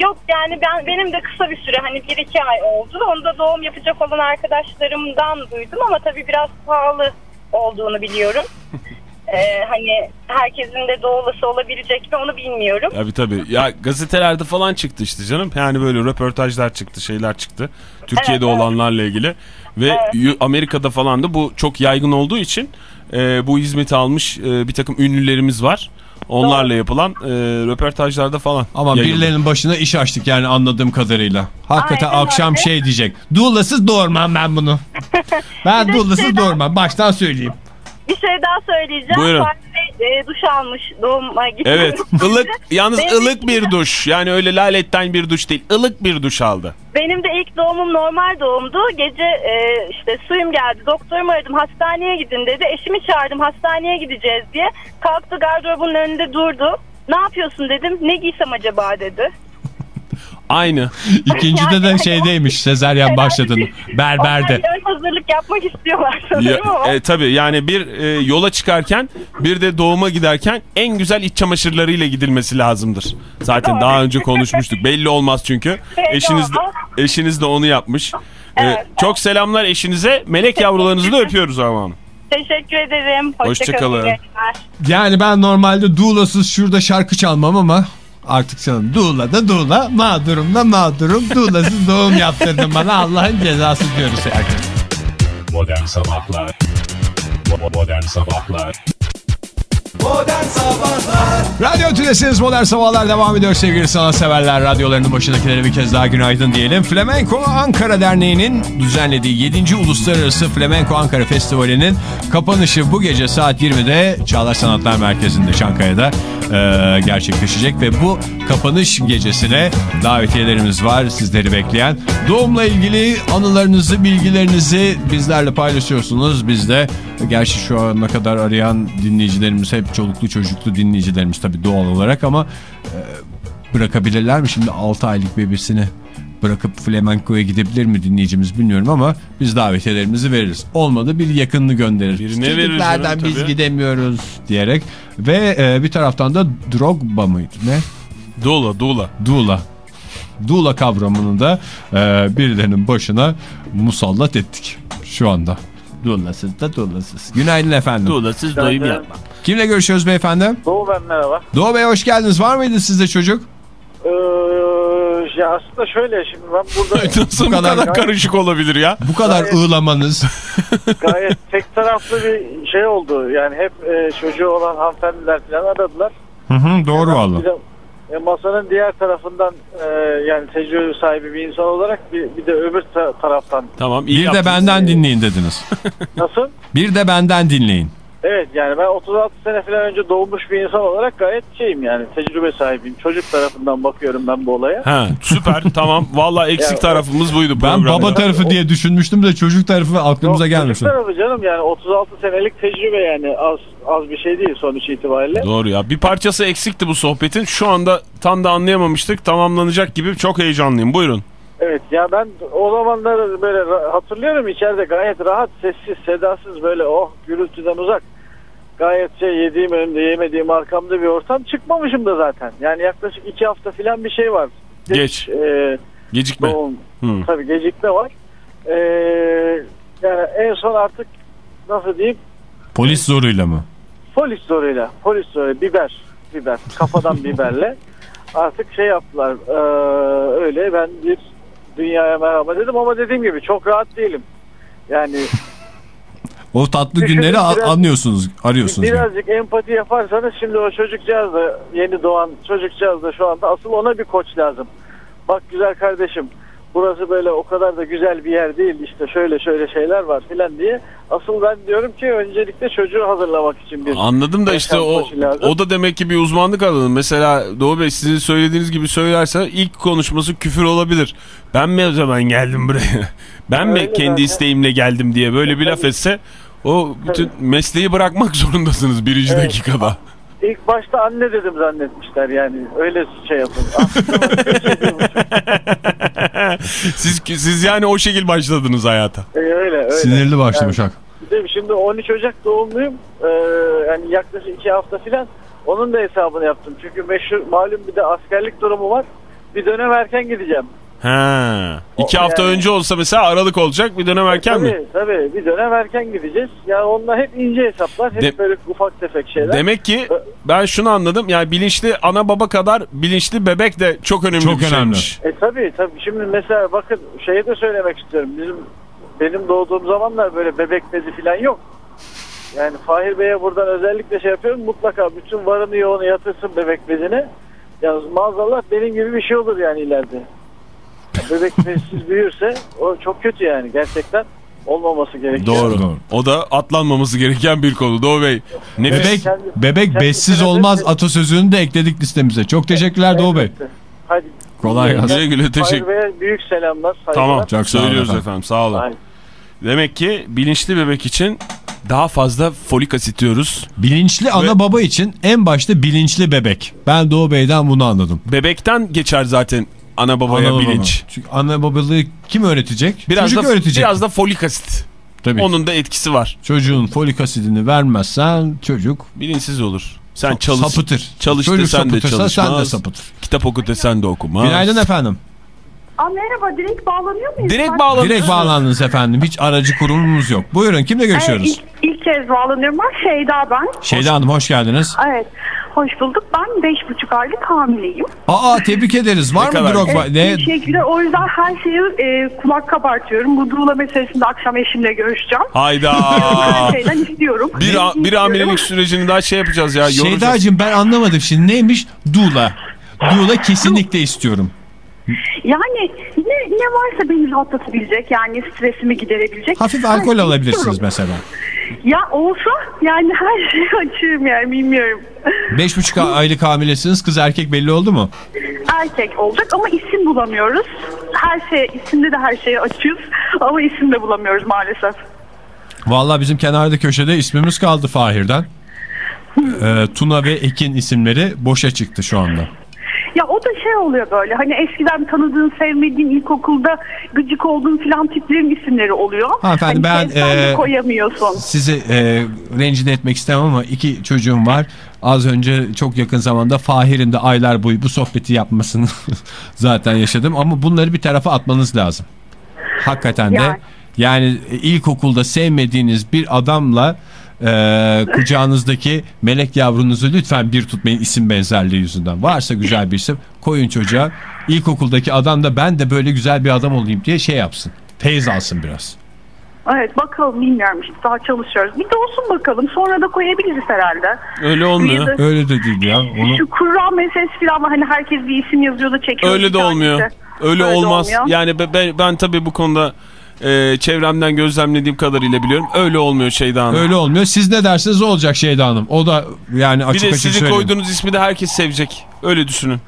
Yok yani ben benim de kısa bir süre hani bir iki ay oldu. Onda doğum yapacak olan arkadaşlarımdan duydum ama tabii biraz pahalı olduğunu biliyorum. <laughs> Ee, hani herkesin de doğulası olabilecek mi onu bilmiyorum. Tabii tabii. Ya gazetelerde falan çıktı işte canım. Yani böyle röportajlar çıktı, şeyler çıktı. Türkiye'de Evet, evet. olanlarla ilgili. Ve Yu- Amerika'da falan da bu çok yaygın olduğu için e, bu hizmeti almış e, bir takım ünlülerimiz var. Onlarla yapılan e, röportajlarda falan. Ama yayıldı. birilerinin başına iş açtık yani anladığım kadarıyla. Hakikaten Aynen akşam öyle. şey diyecek. Doulasız doğurmam ben bunu. <laughs> ben şeyden- doğurmam. Baştan söyleyeyim. Bir şey daha söyleyeceğim. Buyurun. Fatih Bey, e, duş almış doğuma gitti. Evet. <laughs> ılık yalnız Benim- ılık bir duş. Yani öyle laletten bir duş değil. ılık bir duş aldı. Benim de ilk doğumum normal doğumdu. Gece e, işte suyum geldi. Doktorumu aradım. Hastaneye gidin dedi. Eşimi çağırdım. Hastaneye gideceğiz diye. Kalktı gardırobun önünde durdu. Ne yapıyorsun dedim. Ne giysem acaba dedi. Aynı. İkincide de şeydeymiş <laughs> sezeryen başladın. Berberde. Onlar ön hazırlık yapmak istiyorlar Ya, sanırım ama. e, tabii yani bir e, yola çıkarken bir de doğuma giderken en güzel iç çamaşırlarıyla gidilmesi lazımdır. Zaten Doğru. daha önce konuşmuştuk. Belli olmaz çünkü. <laughs> Belli Eşiniz de, olmaz. eşiniz de onu yapmış. E, Evet. çok selamlar eşinize. Melek yavrularınızı da öpüyoruz ama. Teşekkür ederim. Hoşça Hoşçakalın. kalın. Hoşça Yani ben normalde doulasız şurada şarkı çalmam ama artık canım doula da doula mağdurum da mağdurum. Doulasız doğum yaptırdın bana Allah'ın cezası diyoruz herkes. Modern Sabahlar. Modern Sabahlar Modern Sabahlar Radyo Tülesi'niz Modern Sabahlar devam ediyor sevgili sanatseverler. Radyolarının başındakilere bir kez daha günaydın diyelim. Flamenco Ankara Derneği'nin düzenlediği 7. Uluslararası Flamenco Ankara Festivali'nin kapanışı bu gece saat 20'de Çağlar Sanatlar Merkezi'nde Çankaya'da e, gerçekleşecek. Ve bu kapanış gecesine davetiyelerimiz var sizleri bekleyen. Doğumla ilgili anılarınızı, bilgilerinizi bizlerle paylaşıyorsunuz. Biz de gerçi şu ana kadar arayan dinleyicilerimiz hep çoluklu çocuklu dinleyicilerimiz tabii doğal olarak ama bırakabilirler mi? Şimdi 6 aylık bebesini bırakıp flamenkoya gidebilir mi dinleyicimiz bilmiyorum ama biz davetiyelerimizi veririz. Olmadı bir yakınını gönderir. Birine Çocuklardan canım, biz tabii. gidemiyoruz diyerek. Ve e, bir taraftan da Drogba mıydı ne? Dula dula. Dula. Dula kavramını da e, birilerinin başına musallat ettik şu anda. Dulasız da dulasız. Günaydın efendim. Dulasız doyum yapma. Kimle görüşüyoruz beyefendi? Doğu ben merhaba. Doğu Bey hoş geldiniz. Var mıydı sizde çocuk? Ee, ya aslında şöyle şimdi ben burada <laughs> Nasıl bu kadar- kadar, karışık olabilir ya? Bu kadar Gayet- ığlamanız. <laughs> gayet tek taraflı bir şey oldu. Yani hep e, çocuğu olan hanımefendiler falan aradılar. Hı hı, doğru valla. De, e, masanın diğer tarafından e, yani tecrübe sahibi bir insan olarak bir, bir de öbür ta- taraftan. Tamam iyi Bir de yaptın. benden dinleyin dediniz. Nasıl? Bir de benden dinleyin. Evet yani ben 36 sene falan önce doğmuş bir insan olarak gayet şeyim yani tecrübe sahibiyim. Çocuk tarafından bakıyorum ben bu olaya. Ha, süper <laughs> tamam. Valla eksik tarafımız buydu Ben baba tarafı diye düşünmüştüm de çocuk tarafı aklımıza gelmiş. Çocuk tarafı canım yani 36 senelik tecrübe yani az az bir şey değil sonuç itibariyle. Doğru ya. Bir parçası eksikti bu sohbetin. Şu anda tam da anlayamamıştık. Tamamlanacak gibi çok heyecanlıyım. Buyurun. Evet ya ben o zamanları böyle hatırlıyorum içeride gayet rahat sessiz sedasız böyle oh gürültüden uzak gayet şey yediğim önümde yemediğim arkamda bir ortam çıkmamışım da zaten yani yaklaşık iki hafta filan bir şey var. Geç. E, Gecikme. doğum Hı. tabii gecikme var. E, yani en son artık nasıl diyeyim Polis zoruyla mı? polis zoruyla polis zoruyla biber biber kafadan biberle <laughs> artık şey yaptılar e, öyle ben bir dünyaya merhaba dedim ama dediğim gibi çok rahat değilim yani O tatlı Düşünün günleri biraz- anlıyorsunuz, arıyorsunuz. yani. birazcık empati yaparsanız şimdi o çocukcağız da yeni doğan çocukcağız da şu anda asıl ona bir koç lazım bak güzel kardeşim burası böyle o kadar da güzel bir yer değil işte şöyle şöyle şeyler var filan diye asıl ben diyorum ki öncelikle çocuğu hazırlamak için bir Anladım da işte o, lazım. o da demek ki bir uzmanlık alanı. Mesela Doğu Bey sizin söylediğiniz gibi söylerse ilk konuşması küfür olabilir. Ben mi o zaman geldim buraya? <laughs> Ben mi Öyle kendi zaten. isteğimle geldim diye böyle bir laf etse o bütün mesleği bırakmak <laughs> zorundasınız birinci Evet. dakikada. İlk başta anne dedim zannetmişler yani öyle şey yapın. Şey <laughs> siz siz yani o şekil başladınız hayata. Ee, öyle öyle. Sinirli başlamış hak. Bir de şimdi 13 Ocak doğumluyum. Ee, yani yaklaşık 2 hafta filan onun da hesabını yaptım. Çünkü meşhur malum bir de askerlik durumu var. Bir dönem erken gideceğim. Ha. İki O- hafta yani- önce olsa mesela Aralık olacak bir dönem erken tabii, mi? Tabii bir dönem erken gideceğiz. Yani onlar hep ince hesaplar. Hep De- böyle ufak tefek şeyler. Demek ki ben şunu anladım. Yani bilinçli ana baba kadar bilinçli bebek de çok önemli Çok bir önemli. şeymiş. E tabii tabii. Şimdi mesela bakın şeyi de söylemek istiyorum. Bizim benim doğduğum zamanlar böyle bebek bezi falan yok. Yani Fahir Bey'e buradan özellikle şey yapıyorum. Mutlaka bütün varını yoğunu yatırsın bebek bezine. Yalnız maazallah benim gibi bir şey olur yani ileride. Bebek bezsiz büyürse o çok kötü yani gerçekten olmaması gerekiyor. Doğru. Doğru. O da atlanmaması gereken bir konu. Doğu Bey. Nefis. Bebek, Kendi- bebek kendi bessiz kendine- olmaz atasözünü de ekledik listemize. Çok teşekkürler Doğu Bey. Hadi. Kolay gelsin. Güle güle teşekkür. Bey'e büyük selamlar. saygılar. Tamam. Çok Söylüyoruz efendim. efendim. Sağ olun. Aynen. Demek ki bilinçli bebek için daha fazla folik asit diyoruz. Bilinçli ana baba için en başta bilinçli bebek. Ben Doğu Bey'den bunu anladım. Bebekten geçer zaten ana babaya Ana baba. bilinç. Çünkü ana babalığı kim öğretecek? Biraz Çocuk da öğretecek. biraz da folik asit. Tabii. Onun da etkisi var. Çocuğun folik asidini vermezsen çocuk Bilinçsiz olur. Sen çalış. sapıtır. Çalış Çocuk desen de çalışmaz. sen de sapıtır. Kitap oku desen de okumaz. Günaydın efendim. Aa, merhaba direkt bağlanıyor muyuz? Direkt bağlanıyorsun. Direkt bağlandınız efendim. Hiç aracı kurumumuz yok. Buyurun kimle Evet, görüşüyoruz? ilk, ilk kez bağlanıyorum ben Şeyda ben. Şeyda Hanım hoş geldiniz. Evet hoş bulduk. Ben beş buçuk aylık hamileyim. Aa tebrik ederiz. Var mı Drogba? Evet, Ne? Teşekkürler. O yüzden her şeyi e, kulak kabartıyorum. Bu Duğla meselesinde akşam eşimle görüşeceğim. Hayda. <laughs> Her şeyden istiyorum. bir, a- bir hamilelik sürecini daha şey yapacağız ya. Şeydacığım ben anlamadım şimdi neymiş? Dula. Dula kesinlikle istiyorum. Yani ne, ne varsa beni rahatlatabilecek yani stresimi giderebilecek. Hafif alkol şeyi alabilirsiniz istiyorum. mesela. Ya olsa yani <laughs> her şeyi açığım yani bilmiyorum. Beş buçuk aylık hamilesiniz kız erkek belli oldu mu? Erkek olacak ama isim bulamıyoruz. Her şey isimde de her şeye açığız ama isim de bulamıyoruz maalesef. Vallahi bizim kenarda köşede ismimiz kaldı Fahir'den. Ee, Tuna ve Ekin isimleri boşa çıktı şu anda. Ya o da şey oluyor böyle hani eskiden tanıdığın sevmediğin ilkokulda gıcık olduğun filan tiplerin isimleri oluyor. Hanımefendi, hani ben, de e, koyamıyorsun. Sizi e, rencide etmek istemem ama iki çocuğum var. Az önce çok yakın zamanda Fahir'in de aylar boyu bu sohbeti yapmasını <laughs> zaten yaşadım. Ama bunları bir tarafa atmanız lazım. Hakikaten de Yani. yani ilkokulda sevmediğiniz bir adamla e, kucağınızdaki melek yavrunuzu lütfen bir tutmayın isim benzerliği yüzünden. Varsa güzel bir isim koyun çocuğa. İlkokuldaki adam da ben de böyle güzel bir adam olayım diye şey yapsın. Feyz alsın biraz. Evet bakalım bilmiyorum işte daha çalışıyoruz. Bir de olsun bakalım sonra da koyabiliriz herhalde. Öyle olmuyor. Bir de- Öyle de değil ya. Onu... Şu Kur'an meselesi falan var. Hani herkes bir isim yazıyor da çekiyor. Öyle de olmuyor. Öyle, Öyle olmaz. olmuyor. Yani ben, ben, ben tabii bu konuda e, çevremden gözlemlediğim kadarıyla biliyorum. Öyle olmuyor Şeyda Hanım. Öyle olmuyor. Siz ne derseniz o olacak Şeyda Hanım. O da yani Bir açık de açık sizin söyleyeyim. koyduğunuz ismi de herkes sevecek. Öyle düşünün.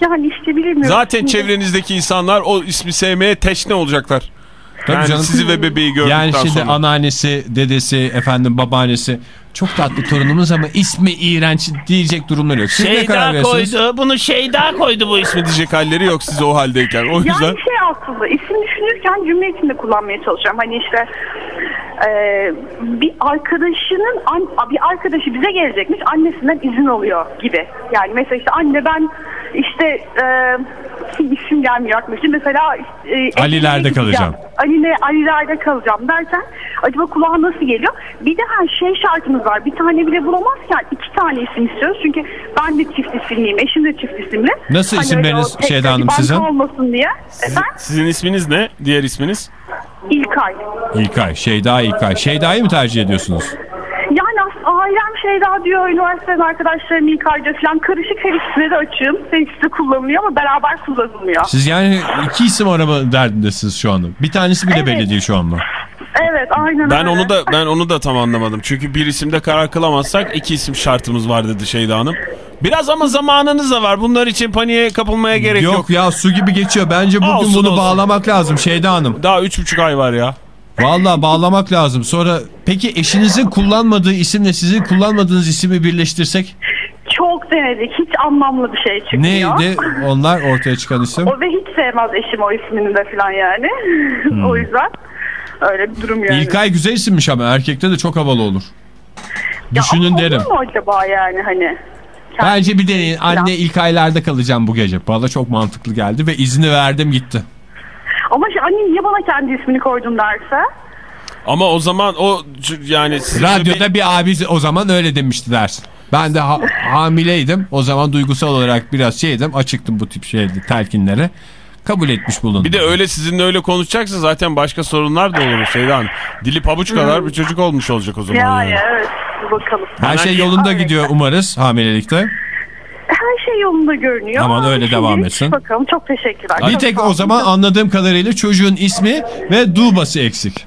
Yani işte bilmiyorum. Zaten Şimdi- çevrenizdeki insanlar o ismi sevmeye teşne olacaklar. Tabii yani canım. sizi ve bebeği gördükten Yani şimdi sonra. anneannesi, dedesi, efendim babaannesi çok tatlı torunumuz ama ismi iğrenç diyecek durumları yok. Siz ne karar Şeyda veriyorsunuz? koydu. Bunu Şeyda koydu bu ismi diyecek halleri yok size o haldeyken. O yüzden Yani şey aslında isim düşünürken cümle içinde kullanmaya çalışıyorum. Hani işte e, bir arkadaşının an, bir arkadaşı bize gelecekmiş annesinden izin alıyor gibi. Yani mesela işte anne ben işte e, isim gelmiyor aklıma. Şimdi mesela e, Aliler'de gideceğim. kalacağım. Ali'ne, Aliler'de kalacağım derken acaba kulağa nasıl geliyor? Bir de her şey şartımız var. Bir tane bile bulamazken iki tane isim istiyoruz. Çünkü ben de çift isimliyim, eşim de çift isimli. Nasıl Hani isimleriniz Şeyda Hanım sizin? olmasın diye. Efendim? sizin isminiz ne? Diğer isminiz? İlkay. İlkay, Şeyda İlkay. Şeyda'yı mı tercih ediyorsunuz? Ailem şey daha diyor, üniversiteden arkadaşlarım İlkay'da falan karışık her ikisine de açığım. Her ikisi de kullanılıyor ama beraber kullanılmıyor. Siz yani iki isim arama derdindesiniz şu anda. Bir tanesi bile Evet. belli değil şu anda. Evet aynen Ben öyle. onu da ben onu da tam anlamadım. Çünkü bir isimde karar kılamazsak iki isim şartımız var dedi Şeyda Hanım. Biraz ama zamanınız da var. Bunlar için paniğe kapılmaya gerek yok. Yok, ya su gibi geçiyor. Bence bugün Olsun, bunu olsun. bağlamak lazım Şeyda Hanım. Daha üç buçuk ay var ya. Vallahi bağlamak lazım. Sonra peki eşinizin kullanmadığı isimle sizin kullanmadığınız ismi birleştirsek Çok denedik. Hiç anlamlı bir şey çıkmıyor. neydi onlar ortaya çıkan isim? O ve hiç sevmez eşim o ismini de falan yani. <laughs> o yüzden öyle bir durum yani. İlkay güzel isimmiş ama erkekte de çok havalı olur. Ya Düşünün derim. Olur mu acaba yani hani? Bence bir deneyin. Anne ilk aylarda kalacağım bu gece. Bana çok mantıklı geldi ve izni verdim gitti. Ama şey, anne niye bana kendi ismini koydun derse? Ama o zaman o yani Radyoda bir abi o zaman öyle demişti dersin. Ben de ha- hamileydim. O zaman duygusal olarak biraz şeydim. Açıktım bu tip şeyde telkinlere. Kabul etmiş bulundum. bir de öyle sizinle öyle konuşacaksa zaten başka sorunlar da olur Şeyda Hanım. Dili pabuç kadar bir çocuk olmuş olacak o zaman. Yani yani. evet bakalım. Her şey yolunda gidiyor umarız hamilelikte. Her şey yolunda görünüyor. Aman öyle devam Şimdilik etsin. Bakalım çok teşekkürler. Bir Çok tek o zaman anladığım kadarıyla çocuğun ismi ve Dubası eksik.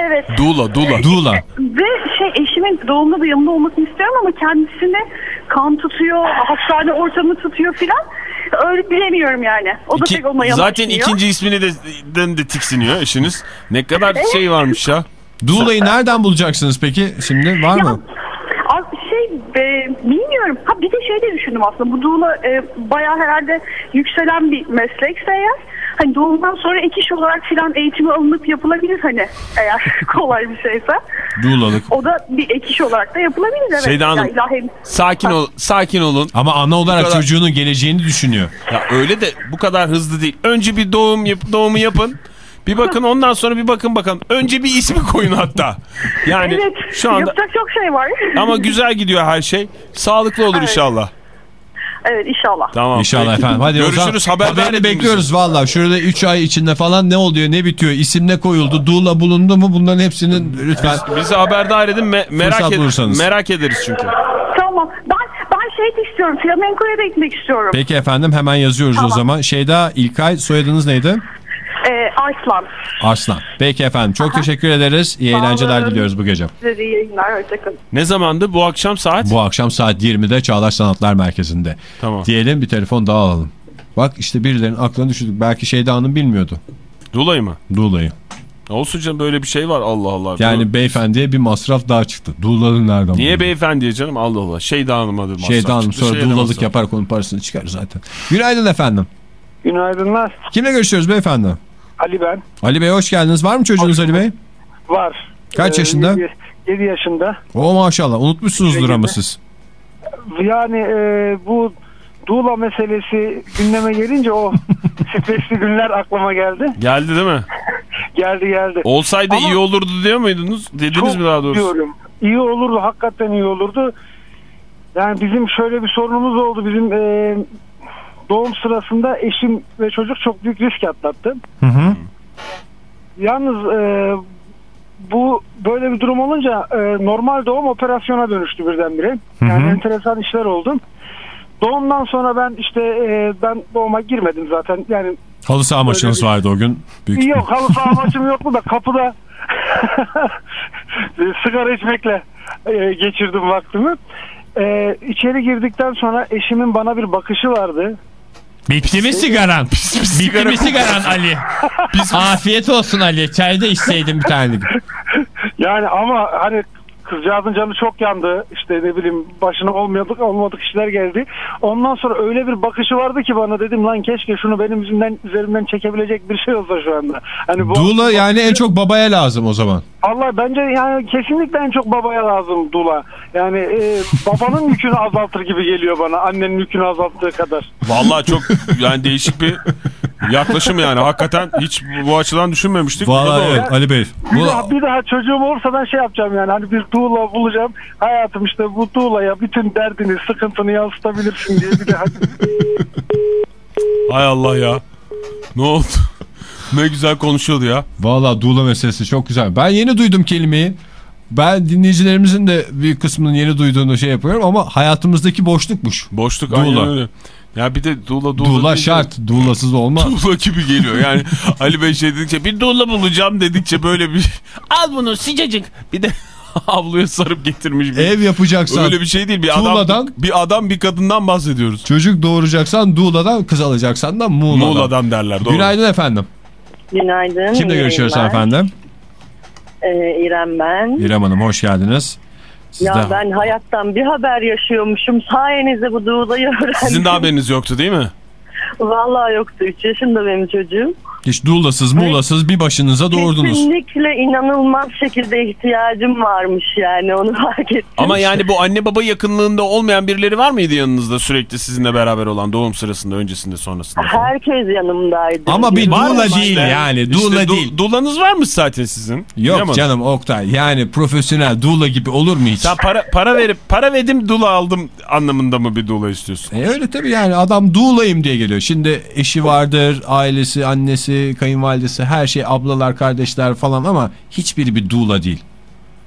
Evet. Dula dula. Dula. Ve şey eşimin doğumda da yanında olmasını istiyorum ama kendisini kan tutuyor, hastane ortamı tutuyor filan. Öyle bilemiyorum yani. O da İki- pek olmaya zaten ikinci ismini de, de, de tiksiniyor eşiniz. Ne kadar şey varmış ya. Dula'yı nereden bulacaksınız peki? Şimdi var mı? Az şey e, bilmiyorum. Ha bir de şey de düşündüm aslında. Bu doğula e, bayağı herhalde yükselen bir meslekse eğer hani doğumdan sonra ek iş olarak filan eğitimi alınıp yapılabilir hani eğer <laughs> kolay bir şeyse. Dulalık. O da bir ek iş olarak da yapılabilir evet. Şeyda Hanım, ilahi- Sakin ol, sakin olun. Ama ana olarak kadar- çocuğunun geleceğini düşünüyor. Ya öyle de bu kadar hızlı değil. Önce bir doğum yap, doğumu yapın. Bir bakın ondan sonra bir bakın bakalım. Önce bir ismi koyun hatta. Yani Evet. şu anda Yapacak çok şey var. ama güzel gidiyor her şey. Sağlıklı olur Evet. inşallah. evet inşallah. Tamam. İnşallah peki. efendim. Hadi Görüşürüz. o Haberdar haberini bekliyoruz valla. Şurada 3 ay içinde falan ne oluyor ne bitiyor isim ne koyuldu Dula bulundu mu bunların hepsinin lütfen. Bizi haberdar edin. Me- merak, ed- bulursanız. merak ederiz çünkü. Tamam. Ben ben şey de istiyorum. Flamenco'ya da gitmek istiyorum. Peki efendim hemen yazıyoruz o Tamam. zaman. Şeyda İlkay soyadınız neydi? Ee, Arslan. Arslan. Peki efendim çok teşekkür ederiz. İyi Sağ eğlenceler olun. diliyoruz bu gece. Size de iyi yayınlar. Hoşçakalın. Ne zamandı? Bu akşam saat? Bu akşam saat 20'de Çağdaş Sanatlar Merkezi'nde. Tamam. Diyelim bir telefon daha alalım. Bak işte birilerinin aklına düşürdük. Belki Şeyda Hanım bilmiyordu Dolayı mı? Dula'yı. Olsun canım böyle bir şey var Allah Allah. Yani Bu- beyefendiye bir masraf daha çıktı. Duğlanın nereden? Niye buldun? beyefendiye canım Allah Allah. Şeyda Hanım'a da masraf Şeyda Hanım çıktı, sonra şeye de duğlalık masraf. yapar konu parasını çıkar zaten. Günaydın efendim. Günaydınlar. Kimle görüşüyoruz beyefendi? Ali ben. Ali Bey hoş geldiniz. Var mı çocuğunuz Ali Bey? Var. Kaç Ee, yaşında? 7, yaşında. O maşallah unutmuşsunuzdur ama siz. Yani e, bu Tuğla meselesi gündeme gelince o <laughs> stresli günler aklıma geldi. Geldi değil mi? <laughs> Geldi geldi. Olsaydı Ama- iyi olurdu diyor muydunuz? Dediniz mi daha doğrusu? Diyorum. İyi olurdu. Hakikaten iyi olurdu. Yani bizim şöyle bir sorunumuz oldu. Bizim e, doğum sırasında eşim ve çocuk çok büyük risk atlattı. Hı hı. Yalnız e, bu böyle bir durum olunca e, normal doğum operasyona dönüştü birdenbire. Yani Hı hı. enteresan işler oldu. Doğumdan sonra ben işte e, ben doğuma girmedim zaten. Yani Halı saha maçınız bir- vardı o gün. Büyük yok halı saha <laughs> maçım yoktu da kapıda <laughs> sigara içmekle e, geçirdim vaktimi. E, içeri girdikten sonra eşimin bana bir bakışı vardı. Bitti mi sigaran? Bitti mi sigaran Ali? Afiyet olsun Ali. Çay da içseydin bir tane. Yani ama hani kızcağızın canı çok yandı. İşte ne bileyim başına olmadık olmadık işler geldi. Ondan sonra öyle bir bakışı vardı ki bana dedim lan keşke şunu benim yüzümden üzerimden çekebilecek bir şey olsa şu anda. Hani bu Dula yani en çok babaya lazım o zaman. Allah bence yani kesinlikle en çok babaya lazım Dula. Yani e, babanın yükünü azaltır gibi geliyor bana annenin yükünü azalttığı kadar. Vallahi çok yani değişik bir yaklaşım yani. Hakikaten hiç bu, açıdan düşünmemiştik. Doğru. evet Ali Bey. Bir Bu, daha, bir daha çocuğum olursa ben şey yapacağım yani hani bir tuğla bulacağım. Hayatım işte bu tuğlaya bütün derdini, sıkıntını yansıtabilirsin diye bir daha <laughs> Hay Allah ya. Ne oldu? ne güzel konuşuyordu ya. Valla Dula meselesi çok güzel. Ben yeni duydum kelimeyi. Ben dinleyicilerimizin de bir kısmının yeni duyduğunu şey yapıyorum ama hayatımızdaki boşlukmuş. Boşluk Duğla. aynen öyle. Ya bir de Duğla. Dula deyince- şart. Dulasız olmaz. <laughs> Tuğla gibi geliyor yani Ali Bey şey dedikçe bir tuğla bulacağım dedikçe böyle bir <laughs> al bunu sıcacık bir de <laughs> avluya sarıp getirmiş bir. Ev yapacaksan Öyle bir şey değil bir adam tuğladan- bir adam bir kadından bahsediyoruz. çocuk doğuracaksan Duğla'dan kız alacaksan da Muğla'dan. Muğla'dan derler doğru. Günaydın efendim. Günaydın. Kimle görüşüyoruz efendim? Ee, İrem ben. İrem Hanım hoş geldiniz. Siz ya ben hayattan bir haber yaşıyormuşum. Sayenizde bu doğulayı öğrendim. Sizin de haberiniz yoktu değil mi? Vallahi yoktu. 3 yaşında benim çocuğum. Hiç Duğla'sız Muğla'sız bir başınıza doğurdunuz. Kesinlikle inanılmaz şekilde ihtiyacım varmış yani onu <laughs> fark ettim. Ama yani bu anne baba yakınlığında olmayan birileri var mıydı yanınızda sürekli sizinle beraber olan doğum sırasında öncesinde sonrasında? falan? Herkes yanımdaydı. Ama bir Var Duğla işte? değil yani. İşte Duğla du- değil. Duğlanız var mı zaten sizin? Yok Bilemedim. canım Oktay yani profesyonel Duğla gibi olur mu hiç? Sen para, para verip para verdim dula aldım anlamında mı bir dula istiyorsun? E öyle tabii yani adam Duğla'yım diye geliyor. Şimdi eşi vardır, ailesi, annesi, kayınvalidesi her şey ablalar, kardeşler falan ama hiçbiri bir Duğla değil.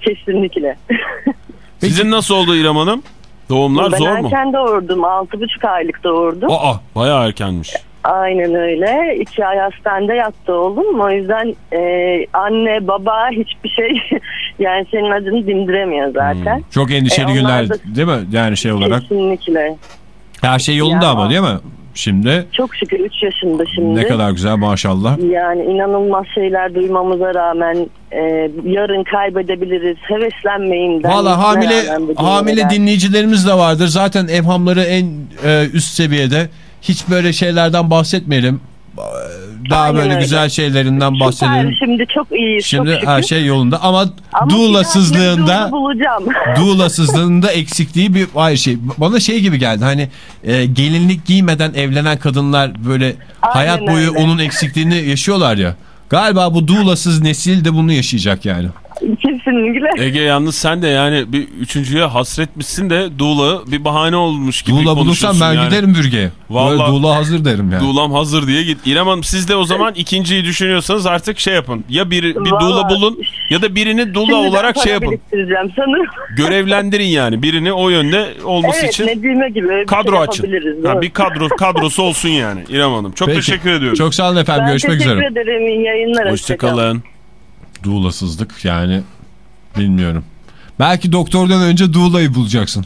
Kesinlikle. <laughs> Sizin nasıl oldu İrem Hanım? Doğumlar ben zor mu? erken doğurdum. 6,5 aylık doğurdum. Aa bayağı erkenmiş. Aynen öyle. İki ay hastanede yattı oğlum. O yüzden e, anne baba hiçbir şey <laughs> yani senin acını dindiremiyor zaten. Çok endişeli E, günler da- değil mi? Yani şey olarak. Kesinlikle. Her şey yolunda Ya. ama değil mi? Şimdi Çok şükür 3 yaşında şimdi. ne kadar güzel maşallah. Yani inanılmaz şeyler duymamıza rağmen e, yarın kaybedebiliriz. Heveslenmeyin. Valla hamile hamile dinleyicilerimiz de vardır. Zaten evhamları en e, üst seviyede. Hiç böyle şeylerden bahsetmeyelim. Daha Aynen böyle öyle. güzel şeylerinden bahsedelim. Süper, şimdi çok iyiyiz. Şimdi çok her şey yolunda ama, Ama Duğlasızlığında bulacağım. <laughs> Duğlasızlığında eksikliği bir ayrı şey. Bana şey gibi geldi hani e, gelinlik giymeden evlenen kadınlar böyle hayat boyu öyle. onun eksikliğini yaşıyorlar ya. Galiba bu Duğlasız nesil de bunu yaşayacak yani. Kesinlikle. Ege yalnız sen de yani bir üçüncüye hasretmişsin de Duğla bir bahane olmuş gibi Duğla bulursam ben yani. giderim bürgeye. Vallahi- Duğla hazır derim yani. Duğlam hazır diye git. İrem Hanım siz de o zaman ikinciyi düşünüyorsanız artık şey yapın. Ya bir, bir Vallahi- Duğla bulun ya da birini Duğla Şimdiden olarak şey yapın. sanırım. <laughs> Görevlendirin yani birini o yönde olması evet için Nedim'e gibi bir kadro şey açın. Ha, bir kadro kadrosu olsun yani İrem Hanım. Çok Peki. teşekkür ediyorum. Çok sağ olun efendim. Ben Görüşmek teşekkür üzere. ederim. İyi yayınlar. hoşçakalın. Hoşçakalın. Duğlasızlık yani bilmiyorum. Belki doktordan önce Duğla'yı bulacaksın.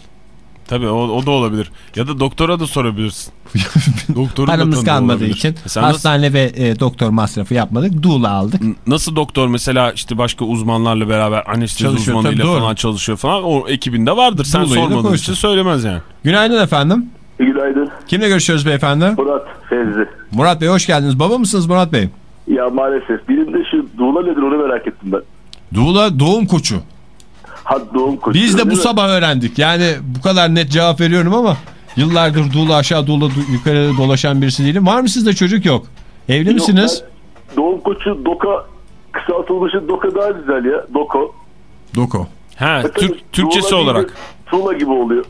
Tabii o, o da olabilir. Ya da doktora da sorabilirsin. <laughs> Doktorun da Paramız kalmadığı olabilir. için Mesela nasıl, hastane ve e, doktor masrafı yapmadık. Duğla aldık. nasıl doktor mesela işte başka uzmanlarla beraber anestezi Çalışıyor, uzmanıyla tabii, doğru. falan çalışıyor falan. O ekibinde vardır. Sen Dolayı da sormadığın için söylemez yani. Günaydın efendim. Günaydın. Kimle görüşüyoruz beyefendi? Murat Fevzi. Murat Bey hoş geldiniz. Baba mısınız Murat Bey? Ya maalesef. Benim de şu doğula nedir onu merak ettim ben. Duğla doğum koçu. Ha doğum koçu. Biz de bu mi? sabah öğrendik. Yani bu kadar net cevap veriyorum ama yıllardır Duğla aşağı du- yukarı dolaşan birisi değilim. Var mı sizde çocuk yok? Evli Yok, misiniz? ben Doğum koçu Doka kısaltılmışı Doka daha güzel ya. Doko. Doko. Ha, Türk, Türkçesi olarak. gibi- Tuğla gibi oluyor.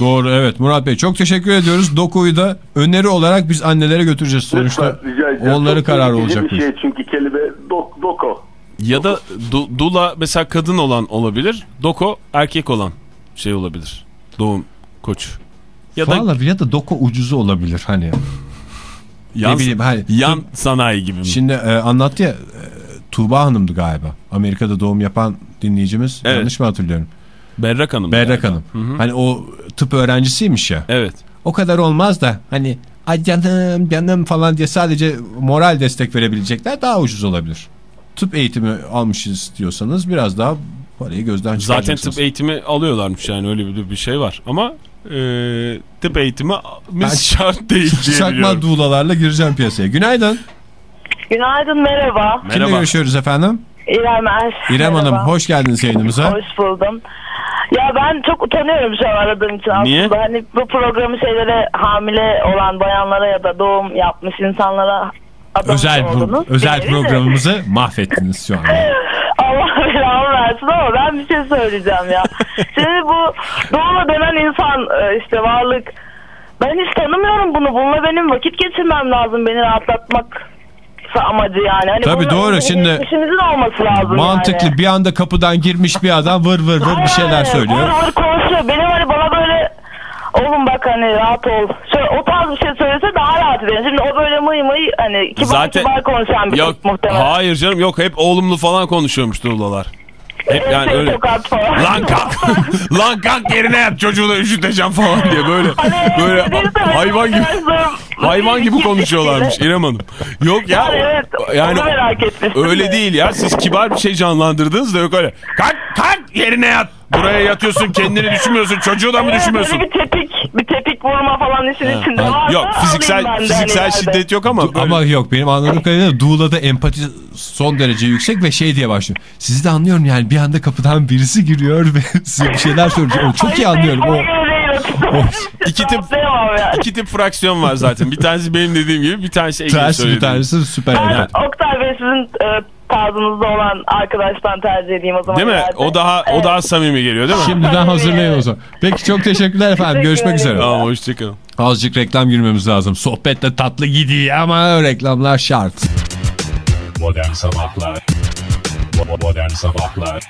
Doğru evet Murat Bey çok teşekkür ediyoruz. Doku'yu da öneri olarak biz annelere götüreceğiz sonuçta. Lütfen kararı ürkütücü olacak. bir şey çünkü kelime dok, Doko. Ya da du- dula mesela kadın olan olabilir. Doko erkek olan şey olabilir. Doğum koç. Ya da Vallahi ya da Doko ucuzu olabilir hani. yan, ne bileyim, hani- yan sanayi gibi mi? Şimdi e, anlattı ya e, Tuğba Hanım'dı galiba. Amerika'da doğum yapan dinleyicimiz. Evet. Yanlış mı hatırlıyorum? Berrak Hanım. Berrak galiba. Hanım. Hani o tıp öğrencisiymiş ya. Evet. O kadar olmaz da hani ay canım canım falan diye sadece moral destek verebilecekler daha ucuz olabilir. Tıp eğitimi almışız diyorsanız biraz daha parayı gözden Zaten çıkaracaksınız. tıp eğitimi alıyorlarmış yani öyle bir, bir şey var. Ama e, tıp eğitimi Ben- şart değil diye Çakma duğlalarla gireceğim piyasaya. Günaydın. Günaydın merhaba. Kimle Merhaba. görüşüyoruz efendim? İrem Er. İrem Merhaba. Hanım hoş geldiniz yayınımıza. Hoş buldum. Ya ben çok utanıyorum şu an aradığım için aslında. Niye? Hani bu programı şeylere hamile olan bayanlara ya da doğum yapmış insanlara Özel pro- oldunuz. özel Değil mi? programımızı <laughs> mahvettiniz şu anda. Allah belamı versin ama ben bir şey söyleyeceğim ya. <laughs> Şimdi bu doğuma dönen insan e, işte varlık. Ben hiç tanımıyorum bunu. Bununla benim vakit geçirmem lazım. Beni rahatlatmak amacı yani. Hani Tabii doğru, şimdi geçmişimizin olması lazım Mantıklı yani. bir anda kapıdan girmiş bir adam vır vır vır bir şeyler söylüyor. Vır vır konuşuyor. Benim hani bana böyle oğlum bak hani rahat ol. Şöyle, o tarz bir şey söylese daha rahat ederim. Şimdi o böyle mıy mıy hani kibar Zaten- kibar konuşan bir Yok muhtemelen. hayır canım yok hep oğlumlu falan konuşuyormuş dulalar. Hep yani Şey, öyle. Lan kalk. Lan kalk yerine yat çocuğu da üşüteceğim falan diye böyle Hani böyle benim hayvan gibi hayvan gibi <laughs> konuşuyorlarmış İrem Hanım. Yok ya Yani evet yani merak etmiştim. öyle değil ya siz kibar bir şey canlandırdınız da yok öyle. Kalk kalk yerine yat. Buraya yatıyorsun kendini düşünmüyorsun çocuğu da mı Evet, düşünmüyorsun? böyle bir tepik, bir tepik vurma falan işin içinde varsa Yok fiziksel de fiziksel hani şiddet yok ama böyle- Ama yok benim anladığım kadarıyla Duğla'da empati son derece yüksek ve şey diye başlıyor. Sizi de anlıyorum yani bir anda kapıdan birisi giriyor ve <laughs> size bir şeyler söylüyor. O çok iyi anlıyorum. o. İki tip- yani. İki tip fraksiyon var zaten. Bir tanesi benim dediğim gibi bir tanesi Ege'nin tersi bir tanesi süper Ben empati. Oktay Bey sizin e, tarzınızda olan arkadaştan tercih edeyim o zaman. Değil mi? herhalde. O daha o Evet. daha samimi geliyor değil mi? Şimdiden hazırlayın o zaman. Peki çok teşekkürler efendim. Teşekkür Görüşmek üzere. Tamam hoşçakalın. Azıcık reklam girmemiz lazım. Sohbet de tatlı gidiyor ama reklamlar şart. Modern Sabahlar Modern Sabahlar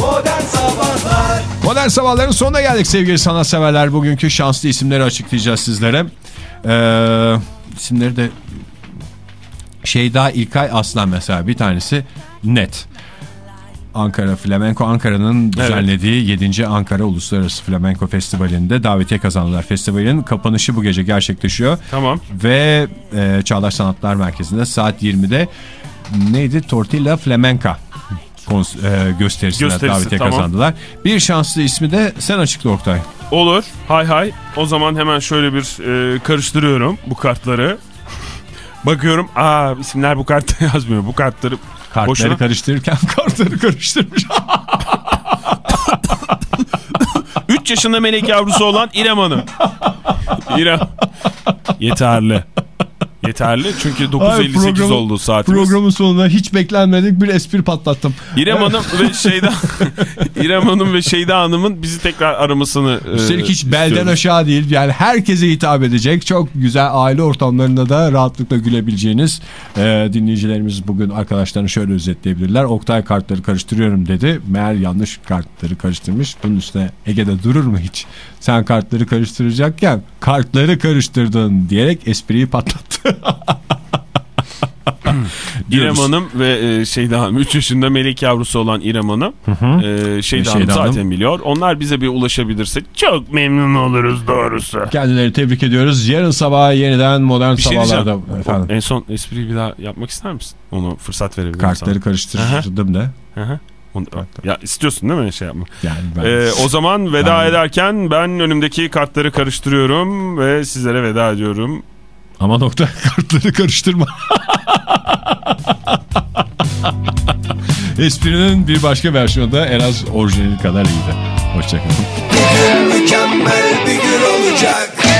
Modern Sabahlar Modern Sabahların sonuna geldik sevgili sanatseverler. Bugünkü şanslı isimleri açıklayacağız sizlere. Ee, isimleri de Şeyda İlkay Aslan mesela bir tanesi net. Ankara Flamenco Ankara'nın düzenlediği 7. Ankara Uluslararası Flamenco Festivali'nde davetiye kazandılar. Festivalin kapanışı bu gece gerçekleşiyor. Tamam. Ve e, Çağdaş Sanatlar Merkezi'nde saat 20'de neydi? Tortilla Flamenca kons- e, gösterisine Gösterisi, davetiye tamam. kazandılar. Bir şanslı ismi de sen açıkla Oktay. Olur. Hay hay. O zaman hemen şöyle bir e, karıştırıyorum bu kartları. <laughs> Bakıyorum. Aa isimler bu kartta <laughs> yazmıyor. Bu kartları Kartları boşuna. karıştırırken <laughs> kartları karıştırmış. 3 yaşında melek yavrusu olan İrem Hanım. İrem. Yeterli. Yeterli çünkü Ay, 9.58 programın- oldu saatimiz. Programın sonunda hiç beklenmedik bir espri patlattım. İrem Hanım ve <laughs> Şeyda <laughs> İrem Hanım ve Şeyda Hanım'ın bizi tekrar aramasını e, Üstelik hiç belden istiyoruz. aşağı değil. Yani herkese hitap edecek. Çok güzel aile ortamlarında da rahatlıkla gülebileceğiniz e, dinleyicilerimiz bugün arkadaşlarını şöyle özetleyebilirler. Oktay kartları karıştırıyorum dedi. Meğer yanlış kartları karıştırmış. Bunun üstüne Ege'de durur mu hiç? Sen kartları karıştıracakken kartları karıştırdın diyerek espriyi patlattı. <laughs> İrem Hanım ve e, Şeyda Hanım 3 yaşında melek yavrusu olan İrem Hanım e, Şeyda Hanım Şeyda Hanım. zaten biliyor. Onlar bize bir ulaşabilirse çok memnun oluruz doğrusu. Kendileri tebrik ediyoruz. Yarın sabah yeniden modern Bir şey sabahlarda efendim. En son espriyi bir daha yapmak ister misin? Onu fırsat verebilirim Kartları sana. karıştırdım da. Hı hı. Onu- ya istiyorsun değil mi şey yapma? Yani ben Ee, o zaman veda Ben- ederken ben önümdeki kartları karıştırıyorum ve sizlere veda ediyorum. Ama nokta <laughs> kartları karıştırma. Esprinin bir başka versiyonu da en az orijinali kadar iyiydi. Hoşçakalın. Mükemmel bir gün olacak